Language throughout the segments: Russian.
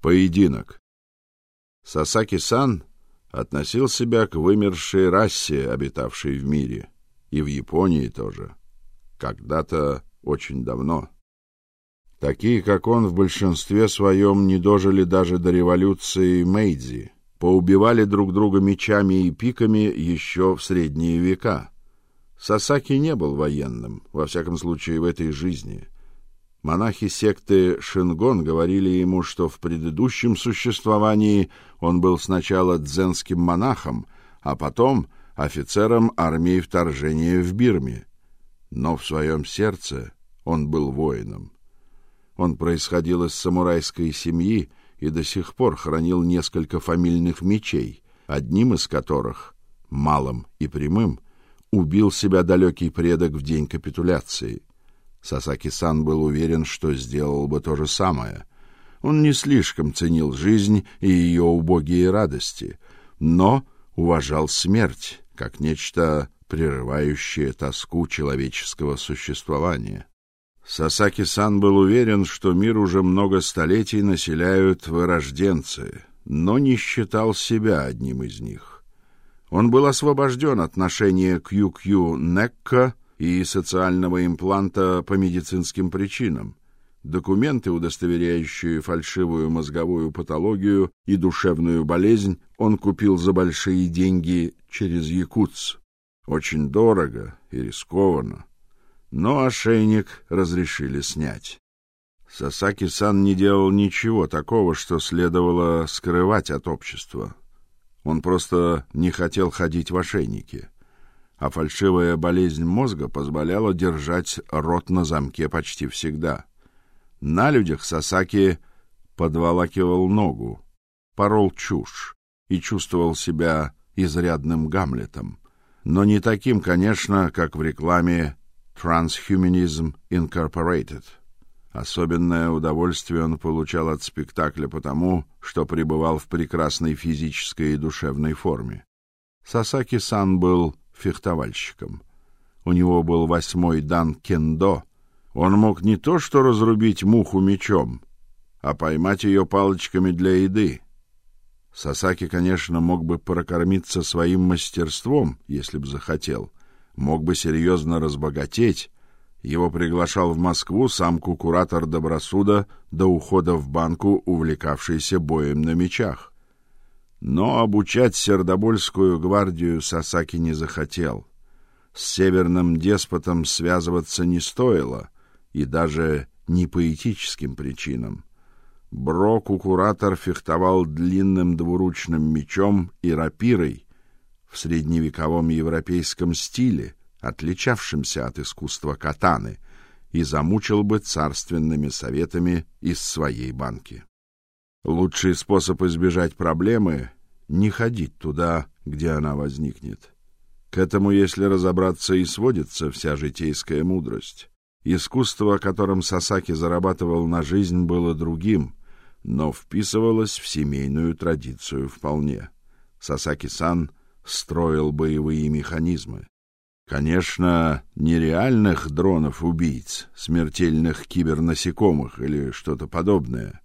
Поединок. Сасаки-сан относил себя к вымершей расе, обитавшей в мире, и в Японии тоже. Когда-то очень давно. Такие, как он, в большинстве своем не дожили даже до революции Мэйдзи, поубивали друг друга мечами и пиками еще в средние века. Сасаки не был военным, во всяком случае в этой жизни — Монахи секты Шингон говорили ему, что в предыдущем существовании он был сначала дзенским монахом, а потом офицером армии вторжения в Бирме. Но в своем сердце он был воином. Он происходил из самурайской семьи и до сих пор хранил несколько фамильных мечей, одним из которых, малым и прямым, убил себя далекий предок в день капитуляции. Сасаки-сан был уверен, что сделал бы то же самое. Он не слишком ценил жизнь и ее убогие радости, но уважал смерть как нечто прерывающее тоску человеческого существования. Сасаки-сан был уверен, что мир уже много столетий населяют вырожденцы, но не считал себя одним из них. Он был освобожден от ношения QQ-некка и социального импланта по медицинским причинам. Документы, удостоверяющие фальшивую мозговую патологию и душевную болезнь, он купил за большие деньги через Якутс. Очень дорого и рискованно. Но ошейник разрешили снять. Сасаки-сан не делал ничего такого, что следовало скрывать от общества. Он просто не хотел ходить в ошейнике а фальшивая болезнь мозга позволяла держать рот на замке почти всегда. На людях Сасаки подволакивал ногу, порол чушь и чувствовал себя изрядным Гамлетом, но не таким, конечно, как в рекламе Transhumanism Incorporated. Особенное удовольствие он получал от спектакля потому, что пребывал в прекрасной физической и душевной форме. Сасаки-сан был фехтовальщиком. У него был восьмой дан кендо. Он мог не то что разрубить муху мечом, а поймать ее палочками для еды. Сасаки, конечно, мог бы прокормиться своим мастерством, если бы захотел. Мог бы серьезно разбогатеть. Его приглашал в Москву сам куратор Добросуда до ухода в банку, увлекавшийся боем на мечах. Но обучать Сердобольскую гвардию Сасаки не захотел. С северным деспотом связываться не стоило, и даже не по этическим причинам. Бро-куратор фехтовал длинным двуручным мечом и рапирой в средневековом европейском стиле, отличавшемся от искусства катаны, и замучил бы царственными советами из своей банки. Лучший способ избежать проблемы не ходить туда, где она возникнет. К этому, если разобраться, и сводится вся житейская мудрость. Искусство, которым Сасаки зарабатывал на жизнь, было другим, но вписывалось в семейную традицию вполне. Сасаки-сан строил боевые механизмы. Конечно, не реальных дронов-убийц, смертельных кибернасекомых или что-то подобное.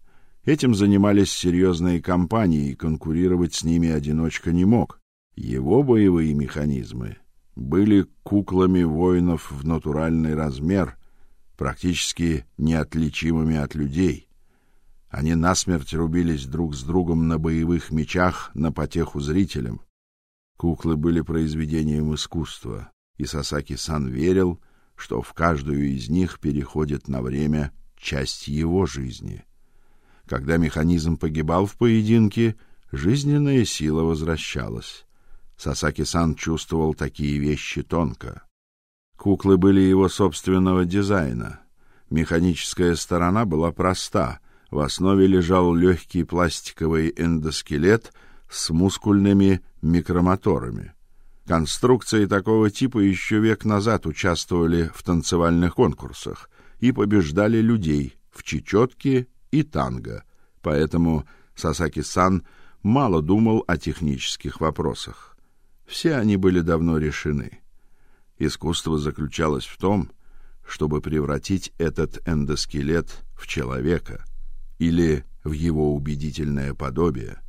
Этим занимались серьезные компании, и конкурировать с ними одиночка не мог. Его боевые механизмы были куклами воинов в натуральный размер, практически неотличимыми от людей. Они насмерть рубились друг с другом на боевых мечах на потеху зрителям. Куклы были произведением искусства, и Сасаки-сан верил, что в каждую из них переходит на время часть его жизни — когда механизм погибал в поединке, жизненная сила возвращалась. Сасаки-сан чувствовал такие вещи тонко. Куклы были его собственного дизайна. Механическая сторона была проста. В основе лежал легкий пластиковый эндоскелет с мускульными микромоторами. Конструкции такого типа еще век назад участвовали в танцевальных конкурсах и побеждали людей в чечетке и танго, поэтому Сасаки-сан мало думал о технических вопросах. Все они были давно решены. Искусство заключалось в том, чтобы превратить этот эндоскелет в человека или в его убедительное подобие.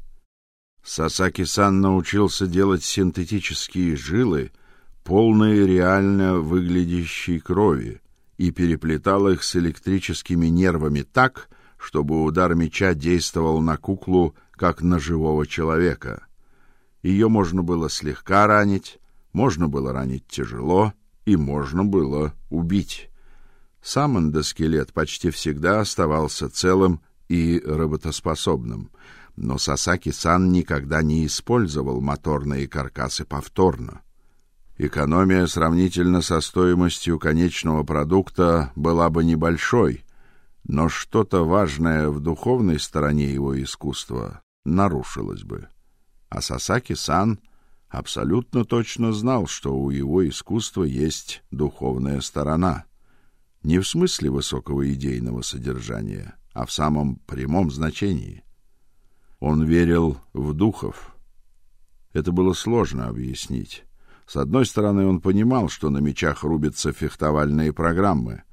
Сасаки-сан научился делать синтетические жилы, полные реально выглядящей крови, и переплетал их с электрическими нервами так, чтобы удар меча действовал на куклу как на живого человека. Ее можно было слегка ранить, можно было ранить тяжело и можно было убить. Сам эндоскелет почти всегда оставался целым и работоспособным, но Сасаки-сан никогда не использовал моторные каркасы повторно. Экономия сравнительно со стоимостью конечного продукта была бы небольшой, но что-то важное в духовной стороне его искусства нарушилось бы. А Сасаки-сан абсолютно точно знал, что у его искусства есть духовная сторона. Не в смысле высокого идейного содержания, а в самом прямом значении. Он верил в духов. Это было сложно объяснить. С одной стороны, он понимал, что на мечах рубятся фехтовальные программы.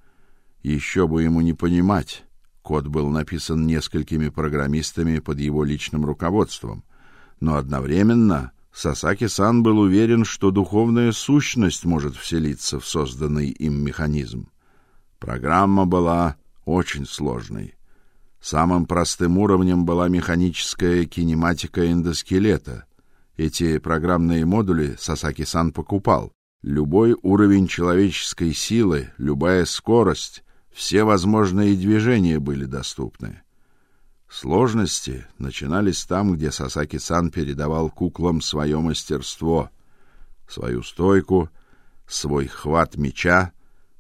Еще бы ему не понимать. Код был написан несколькими программистами под его личным руководством, но одновременно Сасаки-сан был уверен, что духовная сущность может вселиться в созданный им механизм. Программа была очень сложной. Самым простым уровнем была механическая кинематика эндоскелета. Эти программные модули Сасаки-сан покупал. Любой уровень человеческой силы, любая скорость, все возможные движения были доступны. Сложности начинались там, где Сасаки-сан передавал куклам свое мастерство, свою стойку, свой хват меча,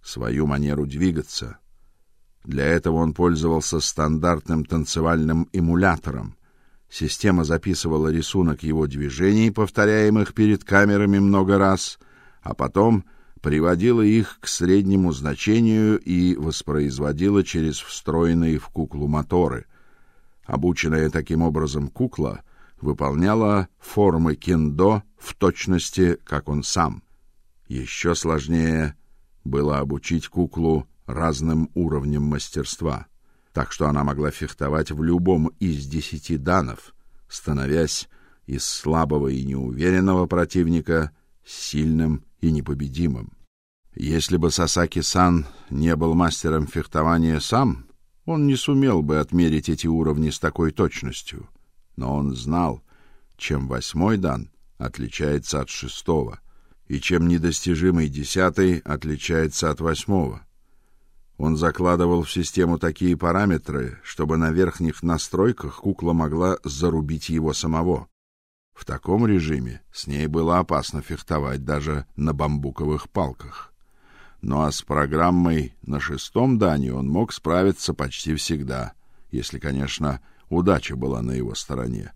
свою манеру двигаться. Для этого он пользовался стандартным танцевальным эмулятором. Система записывала рисунок его движений, повторяемых перед камерами много раз, а потом приводила их к среднему значению и воспроизводила через встроенные в куклу моторы. Обученная таким образом кукла выполняла формы кендо в точности, как он сам. Еще сложнее было обучить куклу разным уровням мастерства, так что она могла фехтовать в любом из десяти данов, становясь из слабого и неуверенного противника сильным и непобедимым. Если бы Сасаки-сан не был мастером фехтования сам, он не сумел бы отмерить эти уровни с такой точностью, но он знал, чем восьмой дан отличается от шестого, и чем недостижимый десятый отличается от восьмого. Он закладывал в систему такие параметры, чтобы на верхних настройках кукла могла зарубить его самого. В таком режиме с ней было опасно фехтовать даже на бамбуковых палках. Ну а с программой на шестом дане он мог справиться почти всегда, если, конечно, удача была на его стороне.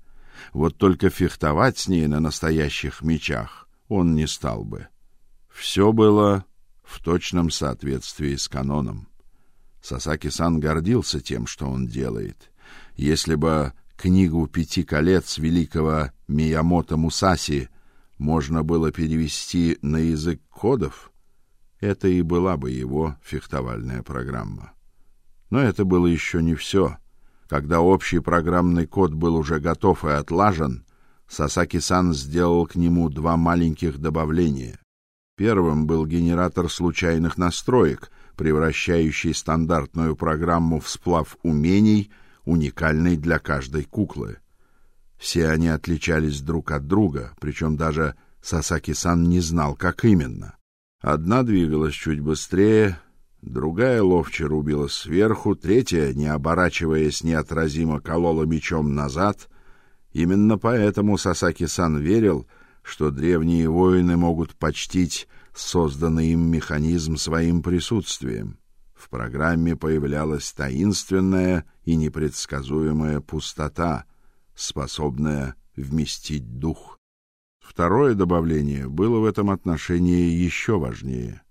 Вот только фехтовать с ней на настоящих мечах он не стал бы. Все было в точном соответствии с каноном. Сасаки-сан гордился тем, что он делает. Если бы книгу «Пяти колец» великого Миямото Мусаси можно было перевести на язык кодов, это и была бы его фехтовальная программа. Но это было еще не все. Когда общий программный код был уже готов и отлажен, Сасаки-сан сделал к нему два маленьких добавления. Первым был генератор случайных настроек, превращающий стандартную программу в сплав умений, уникальный для каждой куклы. Все они отличались друг от друга, причем даже Сасаки-сан не знал, как именно. Одна двигалась чуть быстрее, другая ловче рубила сверху, третья, не оборачиваясь неотразимо, колола мечом назад. Именно поэтому Сасаки-сан верил, что древние воины могут почтить созданный им механизм своим присутствием. В программе появлялась таинственная и непредсказуемая пустота, способная вместить дух. Второе добавление было в этом отношении еще важнее.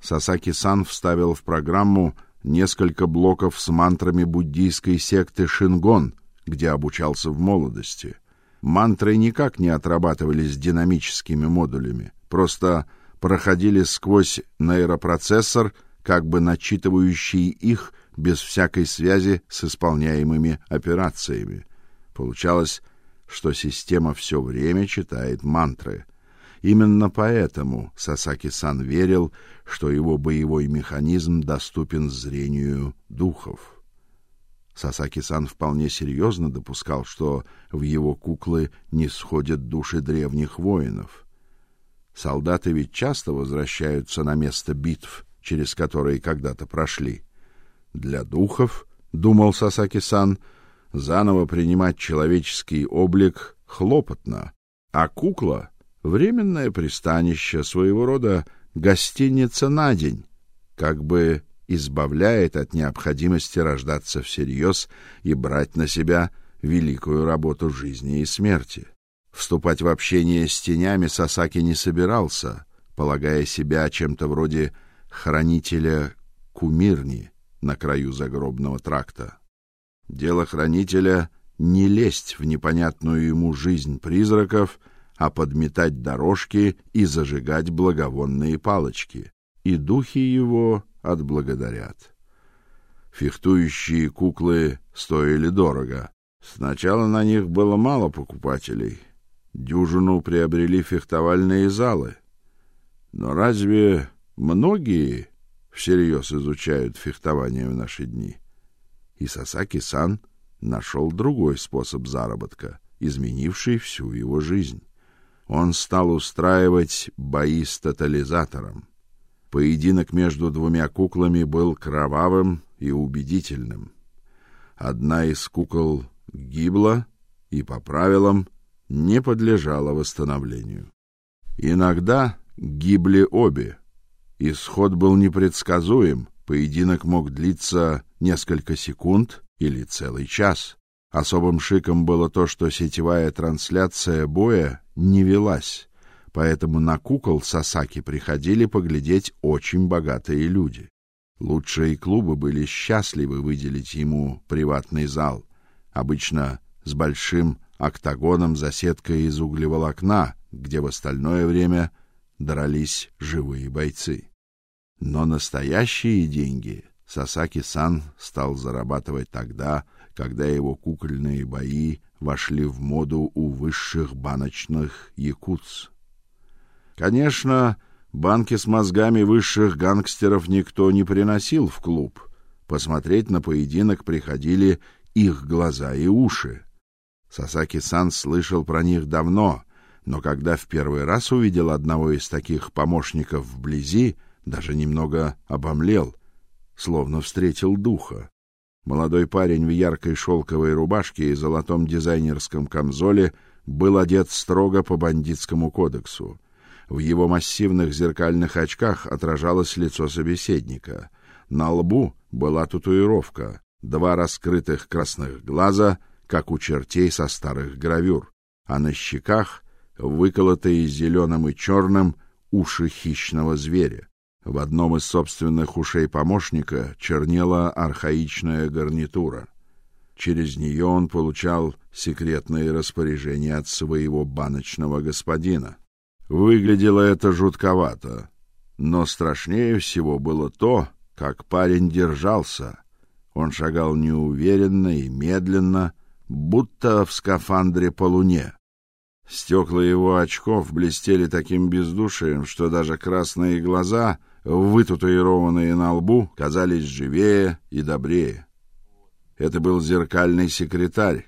Сасаки-сан вставил в программу несколько блоков с мантрами буддийской секты Шингон, где обучался в молодости. Мантры никак не отрабатывались динамическими модулями, просто проходили сквозь нейропроцессор, как бы начитывающий их без всякой связи с исполняемыми операциями. Получалось, что система все время читает мантры. Именно поэтому Сасаки-сан верил, что его боевой механизм доступен зрению духов. Сасаки-сан вполне серьезно допускал, что в его куклы не сходят души древних воинов. Солдаты ведь часто возвращаются на место битв, через которые когда-то прошли. Для духов, думал Сасаки-сан, заново принимать человеческий облик хлопотно, а кукла временное пристанище, своего рода гостиница на день, как бы избавляет от необходимости рождаться всерьез и брать на себя великую работу жизни и смерти. Вступать в общение с тенями Сасаки не собирался, полагая себя чем-то вроде хранителя кумирни на краю загробного тракта. Дело хранителя не лезть в непонятную ему жизнь призраков, а подметать дорожки и зажигать благовонные палочки. И духи его отблагодарят. Фехтующие куклы стоили дорого. Сначала на них было мало покупателей. Дюжину приобрели фехтовальные залы. Но разве многие всерьез изучают фехтование в наши дни? И Сасаки-сан нашел другой способ заработка, изменивший всю его жизнь. Он стал устраивать бои с тотализатором. Поединок между двумя куклами был кровавым и убедительным. Одна из кукол гибла и по правилам не подлежала восстановлению. Иногда гибли обе. Исход был непредсказуем, поединок мог длиться несколько секунд или целый час. Особым шиком было то, что сетевая трансляция боя не велась поэтому на кукол Сасаки приходили поглядеть очень богатые люди. Лучшие клубы были счастливы выделить ему приватный зал, обычно с большим октагоном за сеткой из углеволокна, где в остальное время дрались живые бойцы. Но настоящие деньги Сасаки-сан стал зарабатывать тогда, когда его кукольные бои вошли в моду у высших баночных якутс. Конечно, банки с мозгами высших гангстеров никто не приносил в клуб. Посмотреть на поединок приходили их глаза и уши. Сасаки-сан слышал про них давно, но когда в первый раз увидел одного из таких помощников вблизи, даже немного обомлел, словно встретил духа. Молодой парень в яркой шелковой рубашке и золотом дизайнерском камзоле был одет строго по бандитскому кодексу. В его массивных зеркальных очках отражалось лицо собеседника. На лбу была татуировка, два раскрытых красных глаза, как у чертей со старых гравюр, а на щеках выколотые зеленым и черным уши хищного зверя. В одном из собственных ушей помощника чернела архаичная гарнитура. Через нее он получал секретные распоряжения от своего баночного господина. Выглядело это жутковато, но страшнее всего было то, как парень держался. Он шагал неуверенно и медленно, будто в скафандре по луне. Стекла его очков блестели таким бездушием, что даже красные глаза, вытатуированные на лбу, казались живее и добрее. Это был зеркальный секретарь,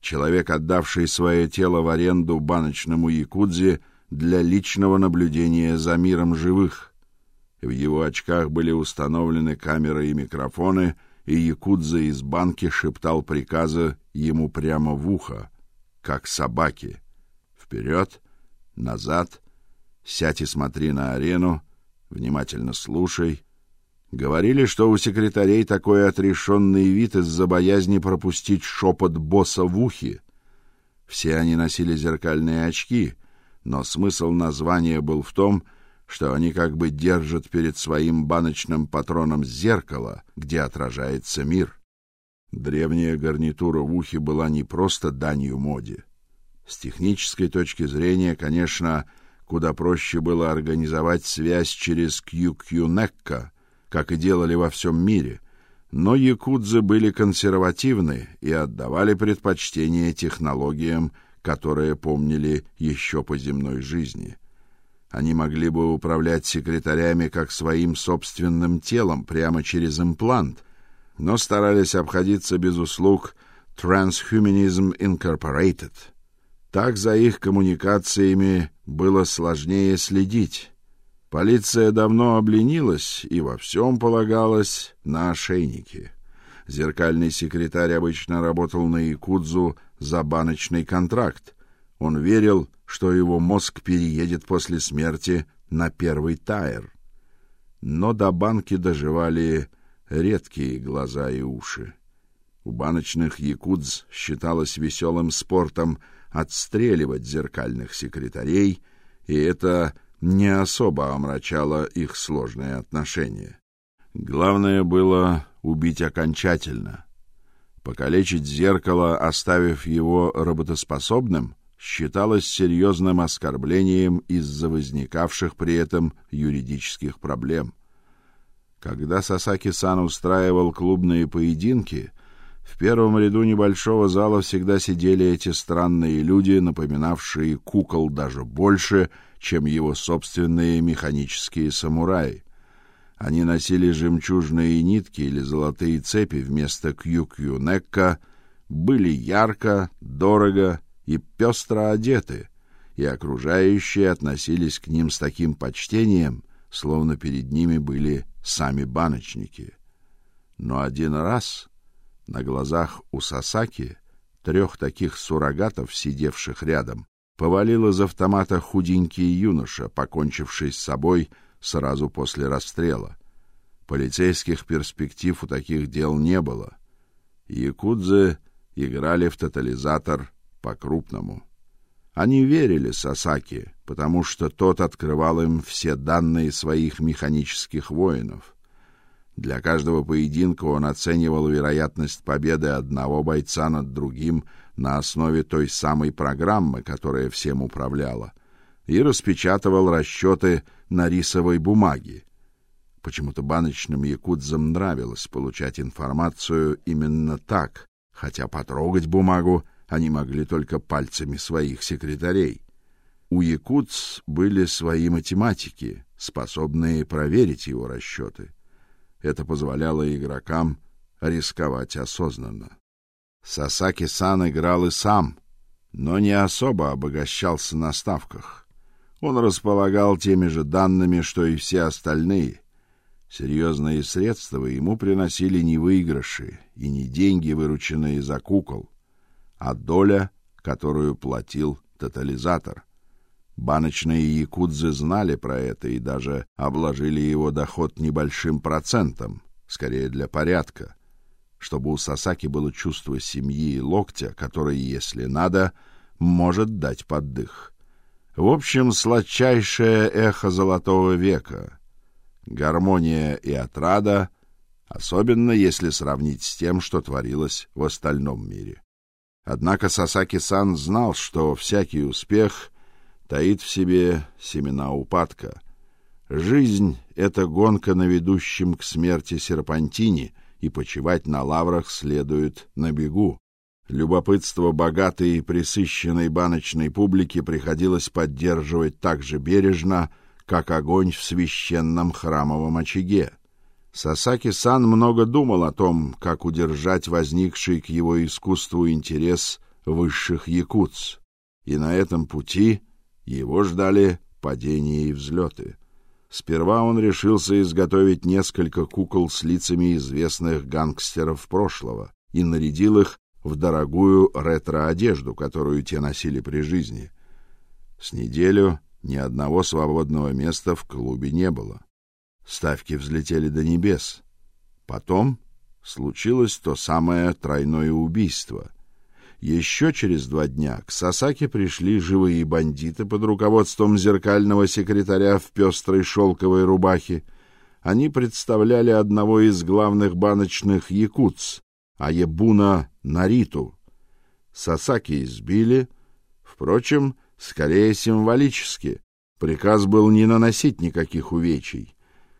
человек, отдавший свое тело в аренду баночному якудзе для личного наблюдения за миром живых. В его очках были установлены камеры и микрофоны, и якудза из банки шептал приказы ему прямо в ухо, как собаке. Вперед, назад, сядь и смотри на арену, внимательно слушай. Говорили, что у секретарей такой отрешенный вид из-за боязни пропустить шепот босса в ухе. Все они носили зеркальные очки — но смысл названия был в том, что они как бы держат перед своим баночным патроном зеркало, где отражается мир. Древняя гарнитура в ухе была не просто данью моде. С технической точки зрения, конечно, куда проще было организовать связь через QQ-Necca, как и делали во всем мире, но якудзы были консервативны и отдавали предпочтение технологиям, которые помнили еще по земной жизни. Они могли бы управлять секретарями как своим собственным телом прямо через имплант, но старались обходиться без услуг Transhumanism Incorporated. Так за их коммуникациями было сложнее следить. Полиция давно обленилась и во всем полагалась на ошейники. Зеркальный секретарь обычно работал на Якудзу за баночный контракт. Он верил, что его мозг переедет после смерти на первый тайр. Но до банки доживали редкие глаза и уши. У баночных якудз считалось веселым спортом отстреливать зеркальных секретарей, и это не особо омрачало их сложные отношения. Главное было убить окончательно. Покалечить зеркало, оставив его работоспособным, считалось серьезным оскорблением из-за возникавших при этом юридических проблем. Когда Сасаки-сан устраивал клубные поединки, в первом ряду небольшого зала всегда сидели эти странные люди, напоминавшие кукол даже больше, чем его собственные механические самураи. Они носили жемчужные нитки или золотые цепи вместо кью-кью-некка, были ярко, дорого и пестро одеты, и окружающие относились к ним с таким почтением, словно перед ними были сами баночники. Но один раз на глазах у Сасаки трех таких суррогатов, сидевших рядом, повалил из автомата худенький юноша, покончивший с собой сразу после расстрела. Полицейских перспектив у таких дел не было. Якудзы играли в тотализатор по-крупному. Они верили Сасаки, потому что тот открывал им все данные своих механических воинов. Для каждого поединка он оценивал вероятность победы одного бойца над другим на основе той самой программы, которая всем управляла, и распечатывал расчеты на рисовой бумаге. Почему-то баночным якудзам нравилось получать информацию именно так, хотя потрогать бумагу они могли только пальцами своих секретарей. У якудз были свои математики, способные проверить его расчеты. Это позволяло игрокам рисковать осознанно. Сасаки-сан играл и сам, но не особо обогащался на ставках. Он располагал теми же данными, что и все остальные. Серьезные средства ему приносили не выигрыши и не деньги, вырученные за кукол, а доля, которую платил тотализатор. Баночные якудзы знали про это и даже обложили его доход небольшим процентом, скорее для порядка, чтобы у Сасаки было чувство семьи и локтя, который, если надо, может дать поддых. В общем, сладчайшее эхо золотого века. Гармония и отрада, особенно если сравнить с тем, что творилось в остальном мире. Однако Сасаки-сан знал, что всякий успех таит в себе семена упадка. Жизнь — это гонка на ведущем к смерти серпантине, и почивать на лаврах следует на бегу. Любопытство богатой и пресыщенной баночной публики приходилось поддерживать так же бережно, как огонь в священном храмовом очаге. Сасаки-сан много думал о том, как удержать возникший к его искусству интерес высших якутс. И на этом пути его ждали падения и взлеты. Сперва он решился изготовить несколько кукол с лицами известных гангстеров прошлого и нарядил их в дорогую ретро-одежду, которую те носили при жизни. С неделю ни одного свободного места в клубе не было. Ставки взлетели до небес. Потом случилось то самое тройное убийство, еще через два дня к Сасаке пришли живые бандиты под руководством зеркального секретаря в пестрой шелковой рубахе. Они представляли одного из главных баночных якутс, Аебуна Нариту. Сасаки избили, впрочем, скорее символически. Приказ был не наносить никаких увечий.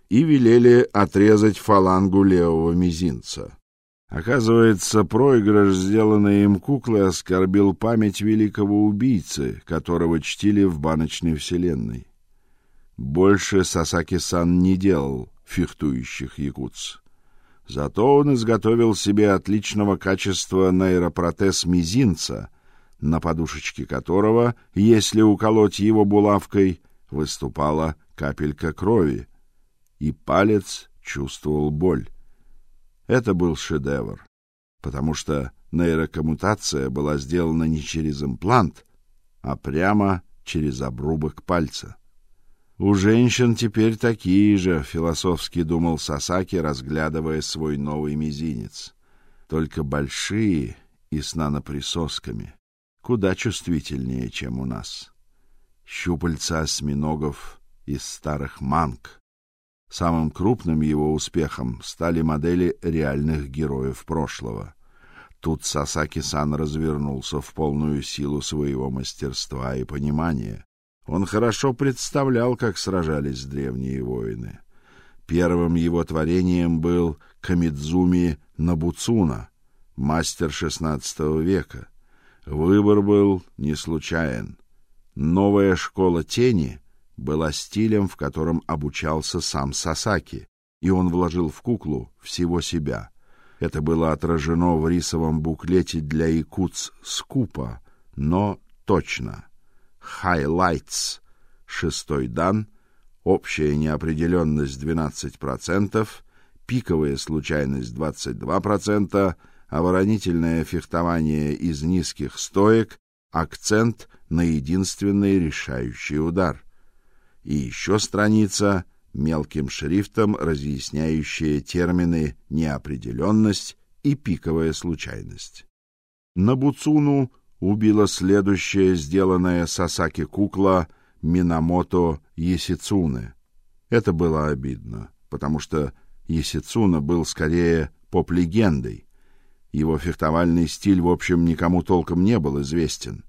и велели отрезать фалангу левого мизинца. Оказывается, проигрыш, сделанный им куклой, оскорбил память великого убийцы, которого чтили в баночной вселенной. Больше Сасаки-сан не делал фехтующих якутс. Зато он изготовил себе отличного качества нейропротез мизинца, на подушечке которого, если уколоть его булавкой, выступала капелька крови, и палец чувствовал боль. Это был шедевр, потому что нейрокоммутация была сделана не через имплант, а прямо через обрубок пальца. У женщин теперь такие же, философски думал Сасаки, разглядывая свой новый мизинец. Только большие и с наноприсосками, куда чувствительнее, чем у нас. Щупальца осьминогов из старых манг. Самым крупным его успехом стали модели реальных героев прошлого. Тут Сасаки-сан развернулся в полную силу своего мастерства и понимания. Он хорошо представлял, как сражались древние воины. Первым его творением был Камидзуми Набуцуна, мастер XVI века. Выбор был не случайен. Новая школа тени была стилем, в котором обучался сам Сасаки, и он вложил в куклу всего себя. Это было отражено в рисовом буклете для якутс скупо, но точно. Highlights. Шестой дан. Общая неопределенность 12%, пиковая случайность 22%, оборонительное фехтование из низких стоек, акцент на единственный решающий удар. И еще страница мелким шрифтом разъясняющая термины неопределенность и пиковая случайность. На Буцуну убила следующая сделанная Сасаки кукла Минамото Есицуне. Это было обидно, потому что Есицуна был скорее поп-легендой. Его фехтовальный стиль, в общем, никому толком не был известен.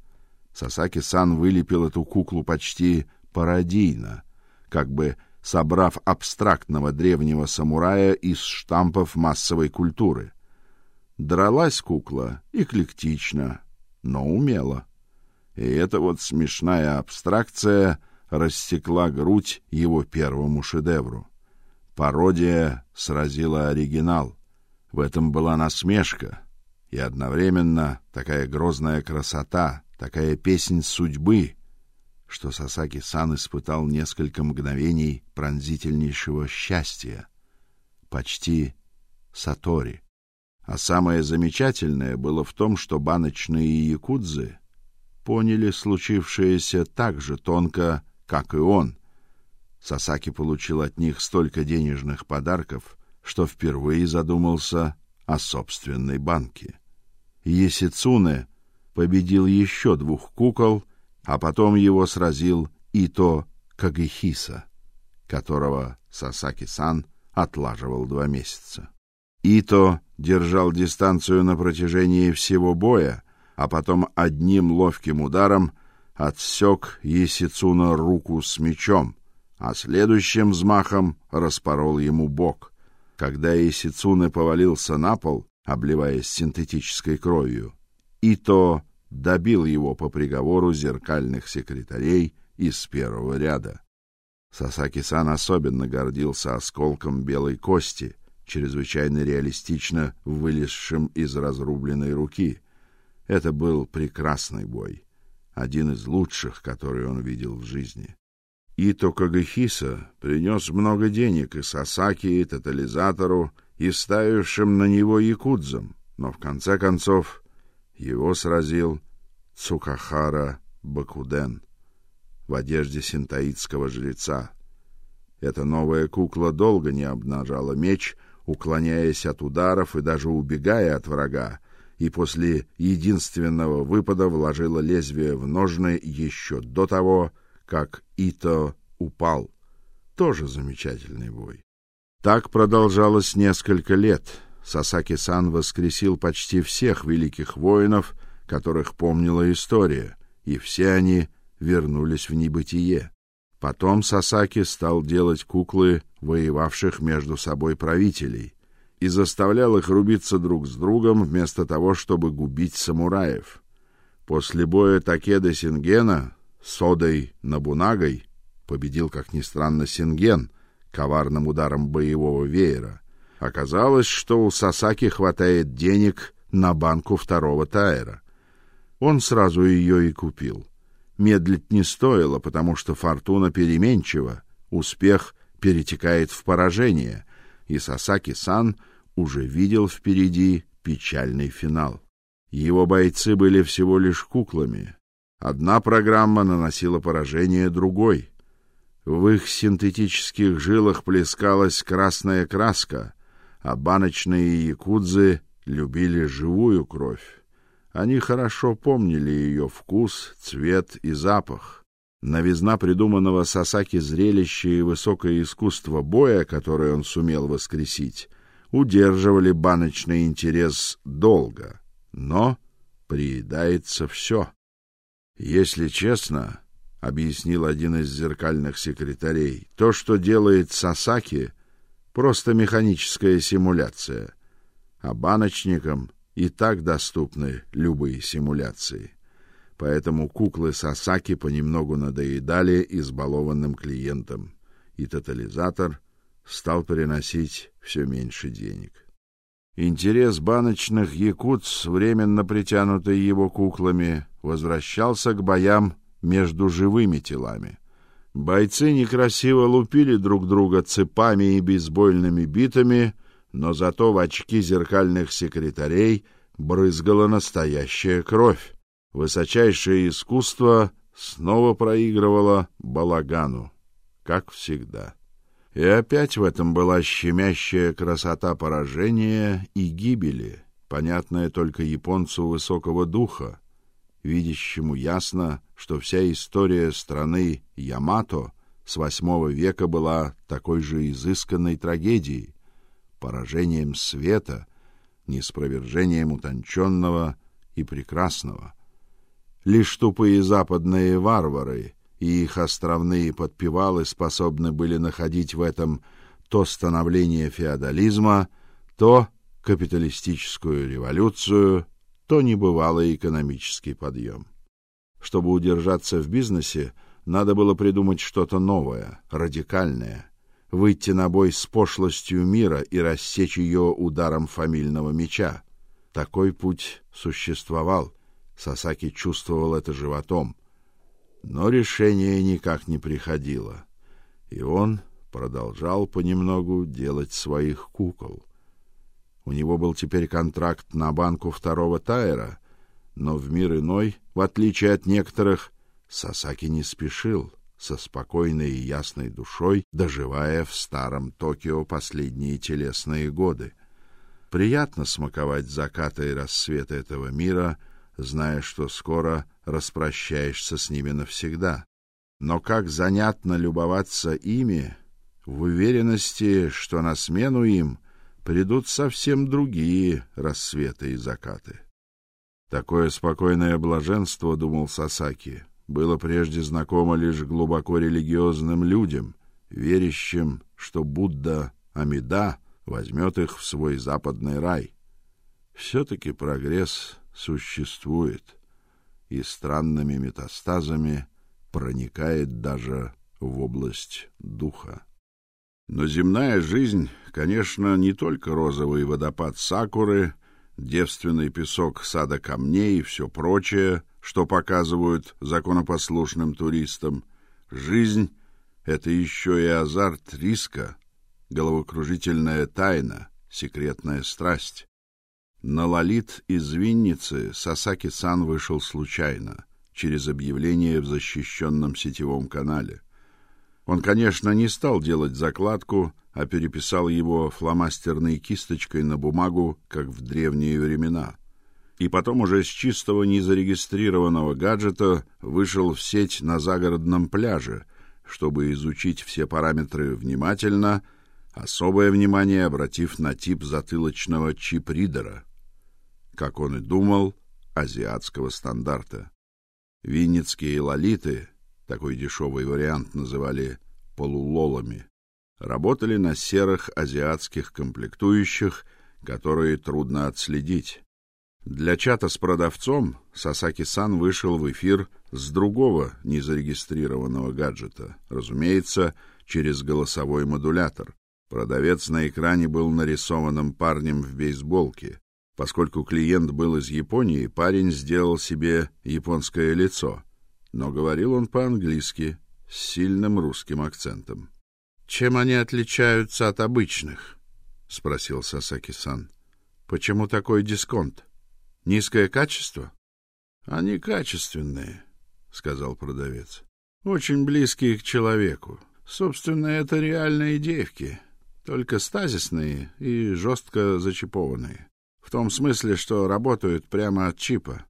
Сасаки-сан вылепил эту куклу почти пародийно, как бы собрав абстрактного древнего самурая из штампов массовой культуры. Дралась кукла эклектично, но умело. И эта вот смешная абстракция рассекла грудь его первому шедевру. Пародия сразила оригинал. В этом была насмешка и одновременно такая грозная красота, такая песнь судьбы, что Сасаки-сан испытал несколько мгновений пронзительнейшего счастья, почти сатори. А самое замечательное было в том, что баночные якудзы поняли случившееся так же тонко, как и он. Сасаки получил от них столько денежных подарков, что впервые задумался о собственной банке. Есицуне победил еще двух кукол, а потом его сразил Ито Кагехиса, которого Сасаки-сан отлаживал два месяца. Ито держал дистанцию на протяжении всего боя, а потом одним ловким ударом отсек Есицуна руку с мечом, а следующим взмахом распорол ему бок. Когда Есицуна повалился на пол, обливаясь синтетической кровью, Ито добил его по приговору зеркальных секретарей из первого ряда. Сасаки-сан особенно гордился осколком белой кости — чрезвычайно реалистично вылезшим из разрубленной руки. Это был прекрасный бой, один из лучших, которые он видел в жизни. Ито Кагахиса принес много денег и Сасаки, и тотализатору, и ставившим на него якудзам, но в конце концов его сразил Цукахара Бакуден в одежде синтаитского жреца. Эта новая кукла долго не обнажала меч, уклоняясь от ударов и даже убегая от врага, и после единственного выпада вложила лезвие в ножны еще до того, как Ито упал. Тоже замечательный бой. Так продолжалось несколько лет. Сасаки-сан воскресил почти всех великих воинов, которых помнила история, и все они вернулись в небытие. Потом Сасаки стал делать куклы воевавших между собой правителей и заставлял их рубиться друг с другом вместо того, чтобы губить самураев. После боя Такеда Сингена с Одой Набунагой победил, как ни странно, Синген коварным ударом боевого веера. Оказалось, что у Сасаки хватает денег на банку второго тайра. Он сразу ее и купил. Медлить не стоило, потому что фортуна переменчива, успех перетекает в поражение, и Сасаки-сан уже видел впереди печальный финал. Его бойцы были всего лишь куклами. Одна программа наносила поражение другой. В их синтетических жилах плескалась красная краска, а баночные якудзы любили живую кровь. Они хорошо помнили ее вкус, цвет и запах. Новизна придуманного Сасаки зрелища и высокое искусство боя, которое он сумел воскресить, удерживали баночный интерес долго. Но приедается все. Если честно, объяснил один из зеркальных секретарей, то, что делает Сасаки, просто механическая симуляция, а баночникам и так доступны любые симуляции. Поэтому куклы Сасаки понемногу надоедали избалованным клиентам, и тотализатор стал приносить все меньше денег. Интерес баночных якутс, временно притянутый его куклами, возвращался к боям между живыми телами. Бойцы некрасиво лупили друг друга цепами и бейсбольными битами, но зато в очки зеркальных секретарей брызгала настоящая кровь. Высочайшее искусство снова проигрывало балагану, как всегда. И опять в этом была щемящая красота поражения и гибели, понятная только японцу высокого духа, видящему ясно, что вся история страны Ямато с восьмого века была такой же изысканной трагедией, поражением света, неспровержением утонченного и прекрасного. Лишь тупые западные варвары и их островные подпевалы способны были находить в этом то становление феодализма, то капиталистическую революцию, то небывалый экономический подъем. Чтобы удержаться в бизнесе, надо было придумать что-то новое, радикальное, выйти на бой с пошлостью мира и рассечь ее ударом фамильного меча. Такой путь существовал. Сасаки чувствовал это животом но решение никак не приходило, и он продолжал понемногу делать своих кукол. У него был теперь контракт на банку второго тайра, но в мир иной, в отличие от некоторых, Сасаки не спешил, со спокойной и ясной душой, доживая в старом Токио последние телесные годы. Приятно смаковать закаты и рассветы этого мира, зная, что скоро распрощаешься с ними навсегда. Но как занятно любоваться ими в уверенности, что на смену им придут совсем другие рассветы и закаты. Такое спокойное блаженство, думал Сасаки, было прежде знакомо лишь глубоко религиозным людям, верящим, что Будда Амида возьмет их в свой западный рай. все таки прогресс существует и странными метастазами проникает даже в область духа. Но земная жизнь, конечно, не только розовый водопад сакуры, девственный песок сада камней и все прочее, что показывают законопослушным туристам. Жизнь — это еще и азарт риска, головокружительная тайна, секретная страсть. На Лолит из Винницы Сасаки-сан вышел случайно, через объявление в защищенном сетевом канале. Он, конечно, не стал делать закладку, а переписал его фломастерной кисточкой на бумагу, как в древние времена. И потом уже с чистого незарегистрированного гаджета вышел в сеть на загородном пляже, чтобы изучить все параметры внимательно, особое внимание обратив на тип затылочного чип-ридера как он и думал, азиатского стандарта. Винницкие лолиты, такой дешевый вариант называли полулолами, работали на серых азиатских комплектующих, которые трудно отследить. Для чата с продавцом Сасаки-сан вышел в эфир с другого незарегистрированного гаджета, разумеется, через голосовой модулятор. Продавец на экране был нарисованным парнем в бейсболке. Поскольку клиент был из Японии, парень сделал себе японское лицо, но говорил он по-английски с сильным русским акцентом. Чем они отличаются от обычных? спросил Сасаки-сан. Почему такой дисконт? Низкое качество? Они качественные, сказал продавец. Очень близкие к человеку. Собственно, это реальные девки, только стазисные и жестко зачипованные. В том смысле, что работают прямо от чипа.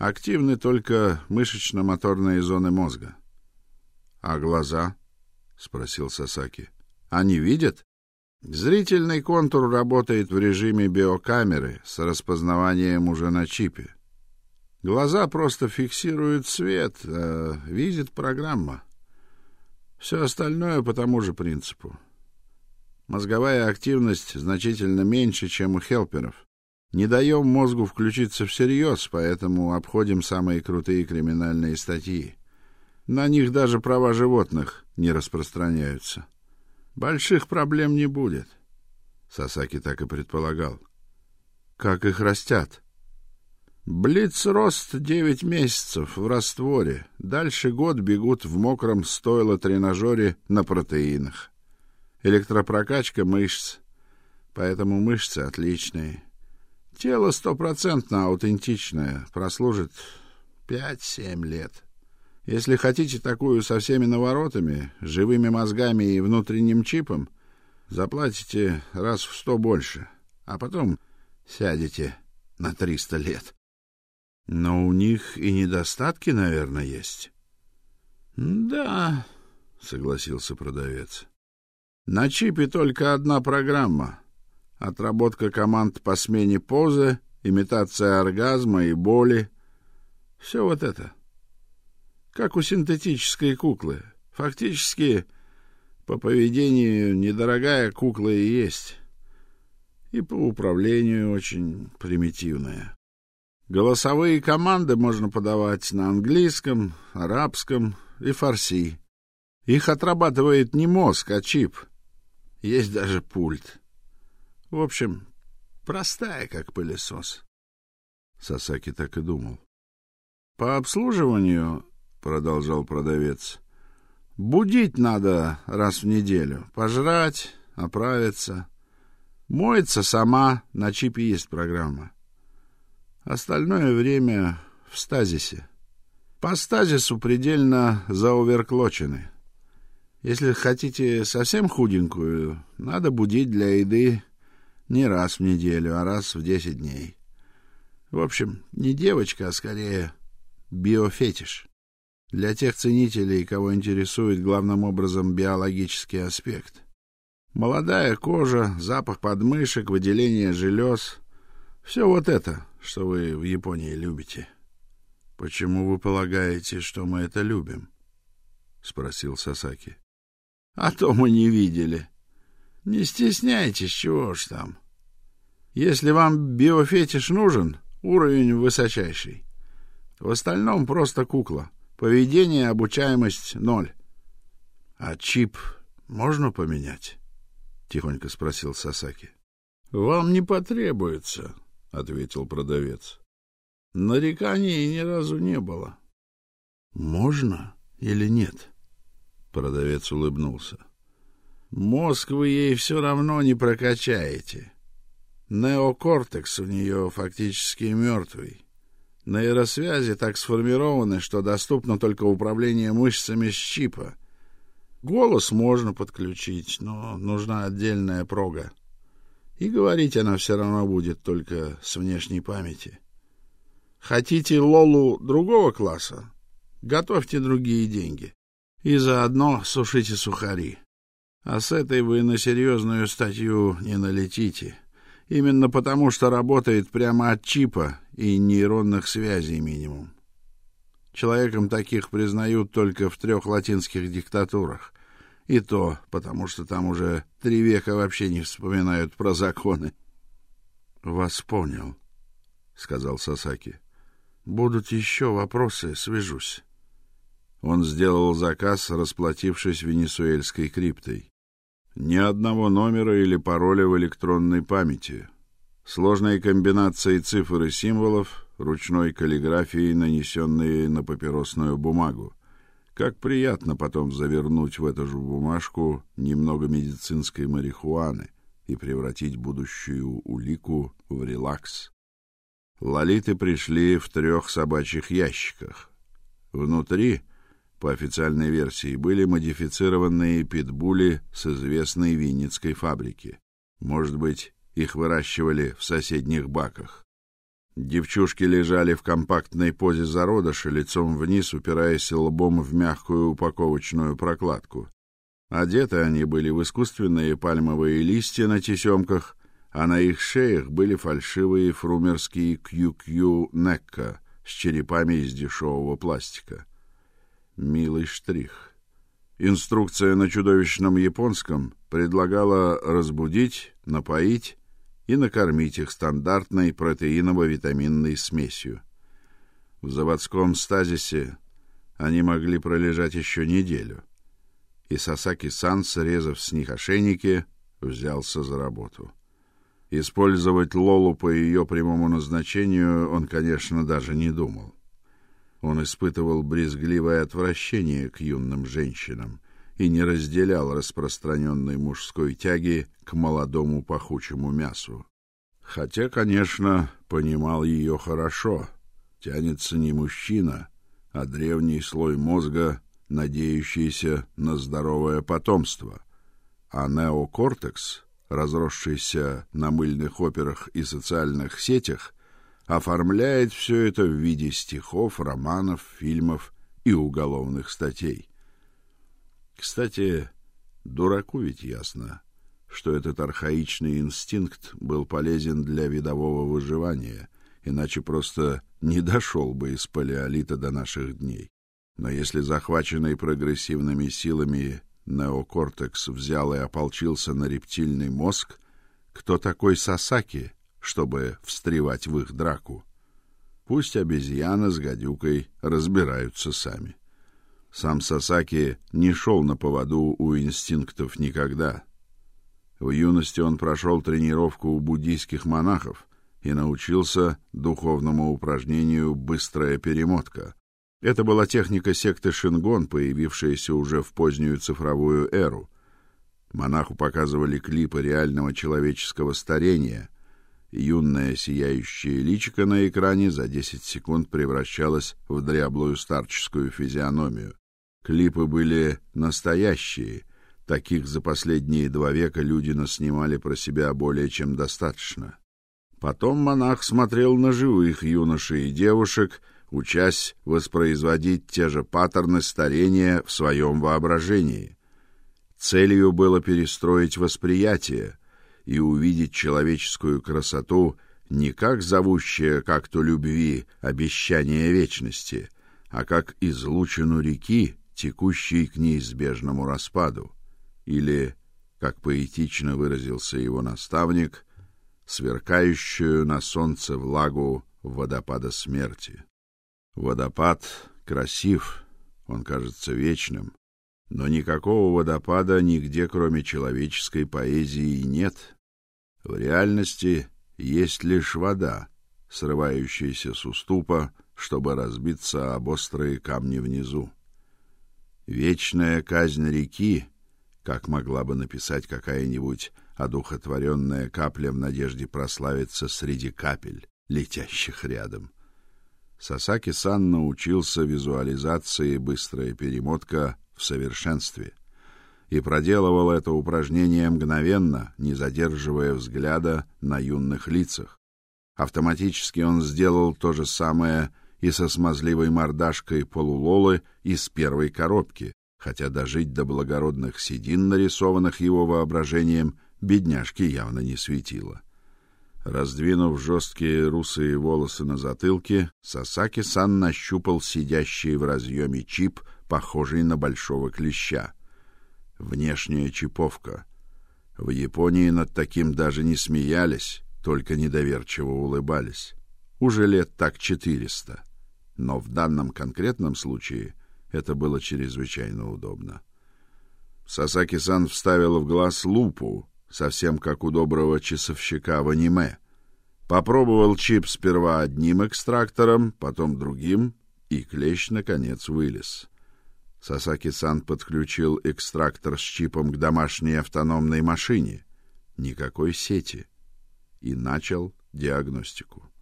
Активны только мышечно-моторные зоны мозга. А глаза? спросил Сасаки. Они видят? Зрительный контур работает в режиме биокамеры с распознаванием уже на чипе. Глаза просто фиксируют свет, а видит программа. Все остальное по тому же принципу. Мозговая активность значительно меньше, чем у хелперов. Не даем мозгу включиться всерьез, поэтому обходим самые крутые криминальные статьи. На них даже права животных не распространяются. Больших проблем не будет. Сасаки так и предполагал. Как их растят? Блиц-рост девять месяцев в растворе. Дальше год бегут в мокром стойло-тренажере на протеинах. Электропрокачка мышц. Поэтому мышцы отличные. Тело стопроцентно аутентичное, прослужит пять-семь лет. Если хотите такую со всеми наворотами, живыми мозгами и внутренним чипом, заплатите раз в сто больше, а потом сядете на триста лет. Но у них и недостатки, наверное, есть. Да, согласился продавец. На чипе только одна программа: отработка команд по смене позы, имитация оргазма и боли. Все вот это как у синтетической куклы. Фактически, по поведению недорогая кукла и есть. И по управлению очень примитивная. Голосовые команды можно подавать на английском, арабском и фарси. Их отрабатывает не мозг, а чип. Есть даже пульт. В общем, простая, как пылесос. Сасаки так и думал. По обслуживанию продолжал продавец. Будить надо раз в неделю, пожрать, оправиться. Моется сама, на чипе есть программа. Остальное время в стазисе. По стазису предельно заоверклочены. Если хотите совсем худенькую, надо будить для еды не раз в неделю, а раз в десять дней. В общем, не девочка, а скорее биофетиш. Для тех ценителей, кого интересует главным образом биологический аспект. Молодая кожа, запах подмышек, выделение желез — все вот это, что вы в Японии любите. — Почему вы полагаете, что мы это любим? — спросил Сасаки. — А то мы не видели. Не стесняйтесь, чего ж там. Если вам биофетиш нужен, уровень высочайший. В остальном просто кукла. Поведение, обучаемость — ноль. — А чип можно поменять? — тихонько спросил Сасаки. — Вам не потребуется, — ответил продавец. Нареканий ни разу не было. — Можно или нет? Продавец улыбнулся. — Мозг вы ей все равно не прокачаете. Неокортекс у нее фактически мертвый. Нейросвязи так сформированы, что доступно только управление мышцами с чипа. Голос можно подключить, но нужна отдельная прога. И говорить она все равно будет только с внешней памяти. Хотите Лолу другого класса? Готовьте другие деньги. И заодно сушите сухари. А с этой вы на серьезную статью не налетите. Именно потому, что работает прямо от чипа и нейронных связей минимум. Человеком таких признают только в трех латинских диктатурах И то, потому что там уже три века вообще не вспоминают про законы. Вас понял, сказал Сасаки. Будут еще вопросы, свяжусь. Он сделал заказ, расплатившись венесуэльской криптой. Ни одного номера или пароля в электронной памяти. Сложные комбинации цифр и символов, ручной каллиграфией, нанесенные на папиросную бумагу. Как приятно потом завернуть в эту же бумажку немного медицинской марихуаны и превратить будущую улику в релакс. Лолиты пришли в трех собачьих ящиках. Внутри по официальной версии, были модифицированные питбули с известной винницкой фабрики. Может быть, их выращивали в соседних баках. Девчушки лежали в компактной позе зародыша, лицом вниз, упираясь лбом в мягкую упаковочную прокладку. Одеты они были в искусственные пальмовые листья на тесемках, а на их шеях были фальшивые фрумерские QQ Некка с черепами из дешевого пластика. Милый штрих. Инструкция на чудовищном японском предлагала разбудить, напоить и накормить их стандартной протеиново-витаминной смесью. В заводском стазисе они могли пролежать еще неделю. И Сасаки-сан, срезав с них ошейники, взялся за работу. Использовать Лолу по ее прямому назначению он, конечно, даже не думал. Он испытывал брезгливое отвращение к юным женщинам и не разделял распространенной мужской тяги к молодому пахучему мясу. Хотя, конечно, понимал ее хорошо. Тянется не мужчина, а древний слой мозга, надеющийся на здоровое потомство. А неокортекс, разросшийся на мыльных операх и социальных сетях, оформляет все это в виде стихов, романов, фильмов и уголовных статей. Кстати, дураку ведь ясно, что этот архаичный инстинкт был полезен для видового выживания, иначе просто не дошел бы из палеолита до наших дней. Но если захваченный прогрессивными силами неокортекс взял и ополчился на рептильный мозг, кто такой Сасаки, чтобы встревать в их драку. Пусть обезьяна с гадюкой разбираются сами. Сам Сасаки не шел на поводу у инстинктов никогда. В юности он прошел тренировку у буддийских монахов и научился духовному упражнению быстрая перемотка. Это была техника секты Шингон, появившаяся уже в позднюю цифровую эру. Монаху показывали клипы реального человеческого старения — Юное сияющее личико на экране за 10 секунд превращалось в дряблую старческую физиономию. Клипы были настоящие, таких за последние два века люди наснимали про себя более чем достаточно. Потом монах смотрел на живых юношей и девушек, учась воспроизводить те же паттерны старения в своем воображении. Целью было перестроить восприятие, и увидеть человеческую красоту не как зовущее к акту любви обещание вечности, а как излучину реки, текущей к неизбежному распаду, или, как поэтично выразился его наставник, сверкающую на солнце влагу водопада смерти. Водопад красив, он кажется вечным, но никакого водопада нигде, кроме человеческой поэзии, нет. В реальности есть лишь вода, срывающаяся с уступа, чтобы разбиться об острые камни внизу. Вечная казнь реки, как могла бы написать какая-нибудь одухотворенная капля в надежде прославиться среди капель, летящих рядом. Сасаки-сан научился визуализации быстрая перемотка в совершенстве и проделывал это упражнение мгновенно, не задерживая взгляда на юных лицах. Автоматически он сделал то же самое и со смазливой мордашкой полулолы из первой коробки, хотя дожить до благородных седин, нарисованных его воображением, бедняжке явно не светило. Раздвинув жесткие русые волосы на затылке, Сасаки-сан нащупал сидящий в разъеме чип, похожий на большого клеща. Внешняя чиповка. В Японии над таким даже не смеялись, только недоверчиво улыбались. Уже лет так четыреста. Но в данном конкретном случае это было чрезвычайно удобно. Сасаки-сан вставил в глаз лупу, совсем как у доброго часовщика в аниме. Попробовал чип сперва одним экстрактором, потом другим, и клещ наконец вылез. Сасаки-сан подключил экстрактор с чипом к домашней автономной машине. Никакой сети. И начал диагностику.